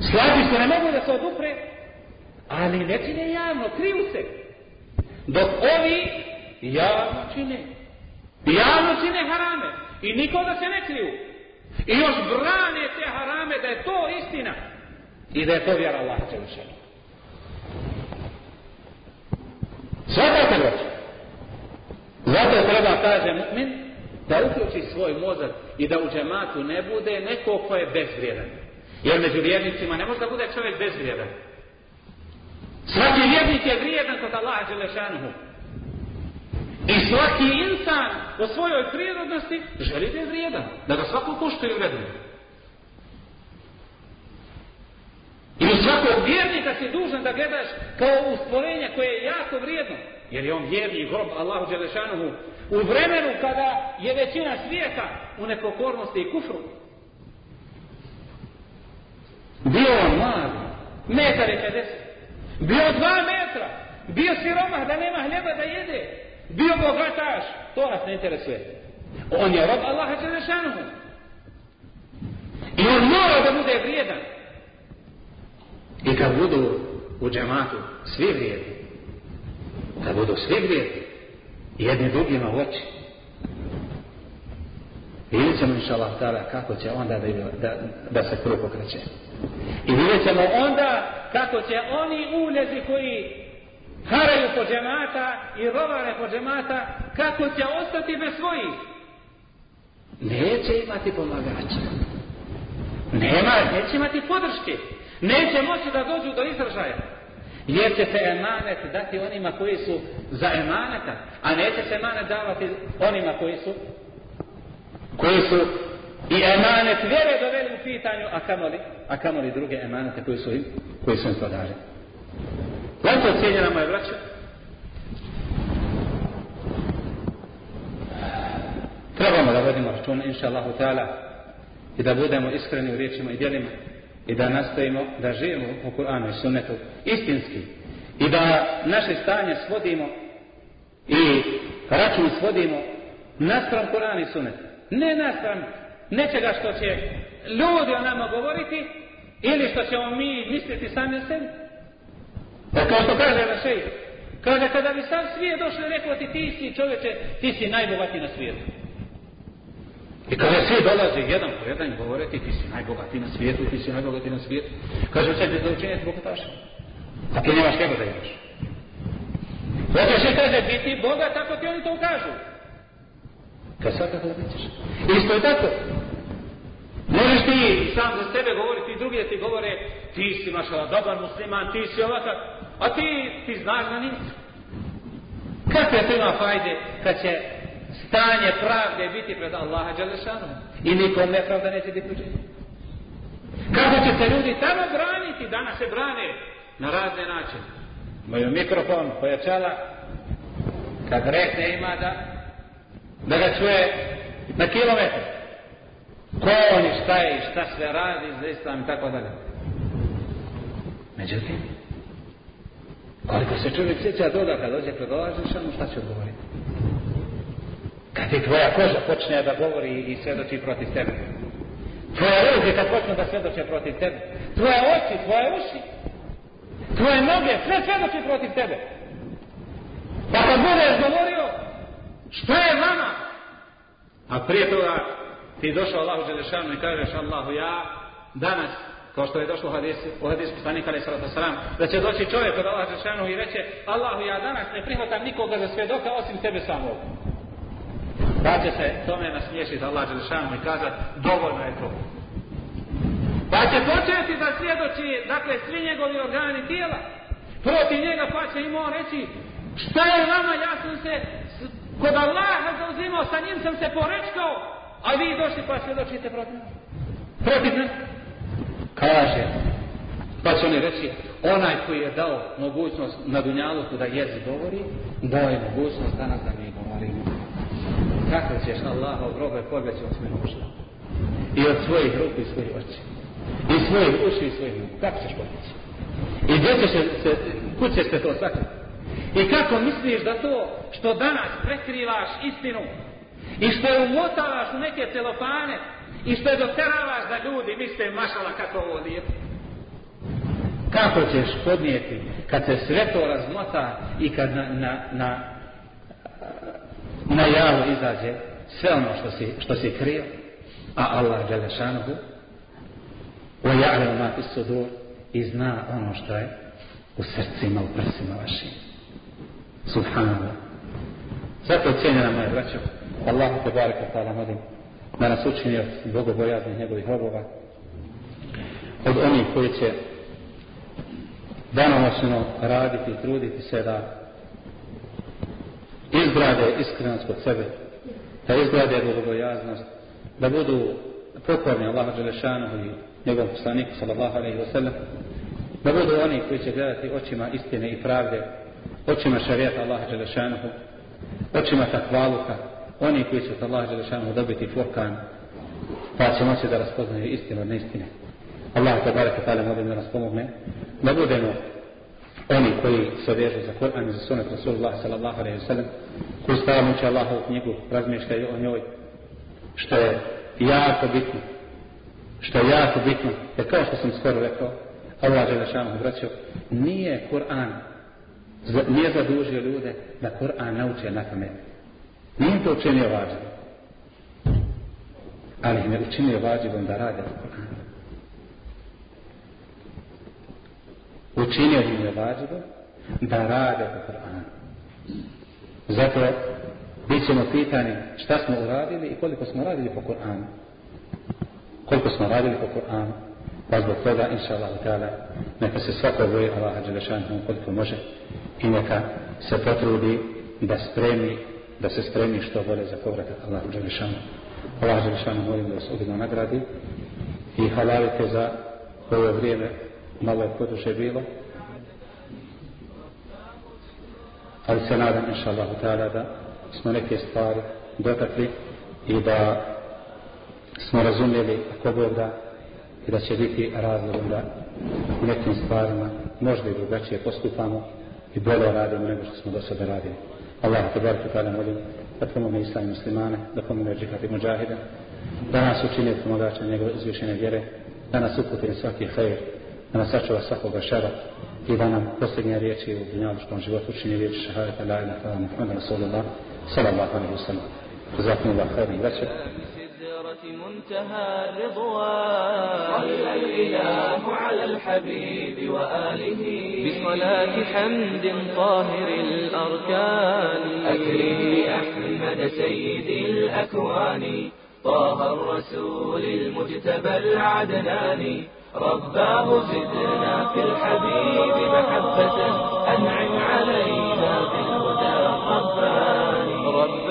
Slabi se ne mogu da se odupre, ali ne čine javno, kriju se. Dok ovi javno čine. Javno čine harame. I nikoga se ne kriju. I još brane te harame da je to istina. I da je to vjera Allah Đelšanu. Svatate broće. Zato treba, kaže mu'min, da uključi svoj mozak i da u džematu ne bude neko ko je bezvrijedan. Jer među vjernicima ne može da bude čovjek bezvrijedan. Svaki vjernik je vrijedan kod Allaha Đelešanuhu. I svaki insan po svojoj prirodnosti želi da je vrijedan. Da ga svako poštuje vredno. I u svakog vjernika si dužan da gledaš kao u stvorenje koje je jako vrijedno. Jer je on vjerni grob Allahu Đelešanuhu u vremenu kada je većina svijeta u nepokornosti i kufru. Bio on mali, metar i 50. Bio dva metra. Bio siromah da nema hljeba da jede. Bio bogataš. To nas ne interesuje. On je rob Allaha Đelešanuhu. I on mora da bude vrijedan. I kad budu u džematu svi vrijedni, kad budu svi vrijedni, jedni drugima u oči, vidjet ćemo inša Allah ta'ala kako će onda da, da, da se kruh pokreće. I vidjet ćemo onda kako će oni ulezi koji haraju po džemata i rovare po džemata, kako će ostati bez svojih. Neće imati pomagača. Nema, neće imati podrške neće moći da dođu do izražaja. Jer će se emanet dati onima koji su za emaneta, a neće se emanet davati onima koji su koji su i emanet vjere doveli u pitanju, a kamoli, a kamoli druge emanete koji su im, koji su im prodali. Zato cijenjena moja braća, trebamo da vodimo račun, inša Allahu ta'ala, i da budemo iskreni u riječima i djelima, i da nastojimo da živimo u Kur'anu i sunnetu istinski i da naše stanje svodimo i račun svodimo naspram Kur'ana i sunnetu. Ne naspram nečega što će ljudi o nama govoriti ili što ćemo mi misliti sami o sebi. Pa kao što kaže na šeji, kaže kada bi sam svijet došli rekao ti ti si čovječe, ti si najbogati na svijetu. I kada svi dolaze jedan po jedan govore ti si najbogati na svijetu, ti si najbogati na svijetu, kaže sebi da učinjeti bogataša. A ti nemaš kako da imaš. Hoćeš i kaže biti bogat ako ti oni to kažu. Kad sad kako da bićeš. Isto je tako. Možeš ti sam za sebe govoriti i drugi da ti govore ti si mašala dobar musliman, ti si ovakav, a ti, ti znaš da nisi. Kakve to ima fajde kad će stanje pravde biti pred Allaha Đalešanom. I nikom nepravda neće biti učiniti. Kako će se ljudi tamo braniti? Danas se brane na razne načine. Imaju mikrofon, pojačala, kad rekne ima da, da ga čuje na kilometar. Ko on i šta je i šta sve radi za islam i tako dalje. Međutim, koliko se čovjek sjeća doda, kad dođe pred Allah Đalešanom, šta će odgovoriti? kad ti tvoja koža počne da govori i svedoči protiv tebe. Tvoje ruke kad počne da svedoče protiv tebe. Tvoje oči, tvoje uši. Tvoje noge, sve svedoči protiv tebe. Pa kad budeš govorio, što je vama? A prije toga ti došao Allahu Đelešanu i kažeš Allahu ja danas kao što je došlo u hadisu, u hadisu poslanika alaih sallatu sallam, da će doći čovjek od Allaha Žešanu i reće Allahu ja danas ne prihvatam nikoga za svjedoka osim tebe samog. Da će se tome nasmiješiti Allah Žešanu i kazat dovoljno je to. Pa će početi da svjedoči, dakle, svi njegovi organi tijela. Protiv njega pa će im on reći, šta je vama, ja sam se kod Allaha zauzimao, sa njim sam se porečkao, a vi došli pa svjedočite protiv nas. Protiv nas kaže, pa će oni reći, onaj koji je dao mogućnost na Dunjaluku da jezik govori, dao je mogućnost danas da mi govorimo. Kako ćeš Allaha u grobe pobjeći od svojih ušla? I od svojih ruku i svojih oči. I svojih uši i svojih ruku. Kako ćeš pobjeći? I gdje ćeš se, kud ćeš se to sakriti? I kako misliš da to što danas prekrivaš istinu i što je umotavaš u neke celofane I što je doteravaš da ljudi misle mašala kako ovo lijepo. Kako ćeš podnijeti kad se sve to razmota i kad na, na, na, na javu izađe sve ono što si, što si krio, a Allah žele šanuhu, u ja'le ma fi sudur i zna ono što je u srcima, u prsima vašim. Subhanallah. Zato cijenjena moja braća, Allah te baraka ta'ala molim, da nas učini od bogobojaznih njegovih robova, od onih koji će danonoćno raditi i truditi se da izgrade iskrenost kod sebe, da izgrade bogobojaznost, da budu pokorni Allahu Đelešanu i njegovom poslaniku sallallahu alaihi wa sallam, da budu oni koji će gledati očima istine i pravde, očima šarijata Allaha Đelešanu, očima takvaluka, oni koji će od Allaha Đelešanu dobiti furkan, pa će moći da raspoznaju istinu od neistine. Allah te barek i tale molim da nas pomogne, da budemo oni koji se vežu za Kur'an i za sunet Rasulullah sallallahu alaihi wa sallam, koji stavljamo će Allaha u knjigu, razmišljaju o njoj, što je jako bitno, što je jako bitno, jer kao što sam skoro rekao, Allah Đelešanu vraćao, nije Kur'an, nije zadužio ljude da Kur'an nauče na pamet. Nije to učinio vađivom. Ali ne učinio vađivom da rade po Koranu. Učinio im je vađivom da rade po Koranu. Zato bit ćemo pitani šta smo uradili i koliko smo radili po Koranu. Koliko smo radili po Koranu. Pa zbog toga, inša Allah, ta'ala, neka se svako boje Allaha Đelešanu koliko može i neka se potrudi da spremi da se spremi što bolje za povratak Allahu Đelešanu. Allah Đelešanu molim da vas obilno nagradi i halalite za ovo vrijeme malo je poduže bilo. Ali se nadam, inša Allah da smo neke stvari dotakli i da smo razumjeli ako Bog da i da će biti razlogom da u nekim stvarima možda i drugačije postupamo i bolje radimo nego što smo do sada radili. Allah te barke tada molim da pomogne islam muslimane, da pomogne džihad i muđahide, da nas učine pomogača njegove uzvišene vjere, da nas uputi na svaki hajr, da nas sačuva svakoga šara i da nam posljednje riječi u dunjaluškom životu učini riječi šahadeta la ilaha ila Muhammad Rasulullah sallallahu alaihi wa sallam. Zatim Allah hajr i večer. منتهى الرضوان صلى الإله على الحبيب وآله بصلاة حمد طاهر الأركان. أكرم بأحمد سيد الأكوان. طه الرسول المجتبى العدنان رباه زدنا في الحبيب محبة. أنعم علينا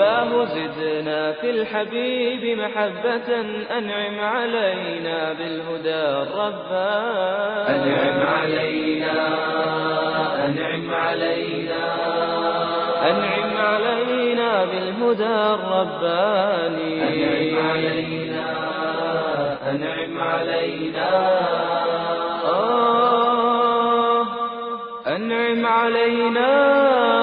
رباه زدنا في الحبيب محبة أنعم علينا بالهدى الرباني أنعم علينا أنعم علينا. أنعم علينا بالهدى الرباني. أنعم علينا أنعم علينا. آه أنعم علينا أنعم علينا.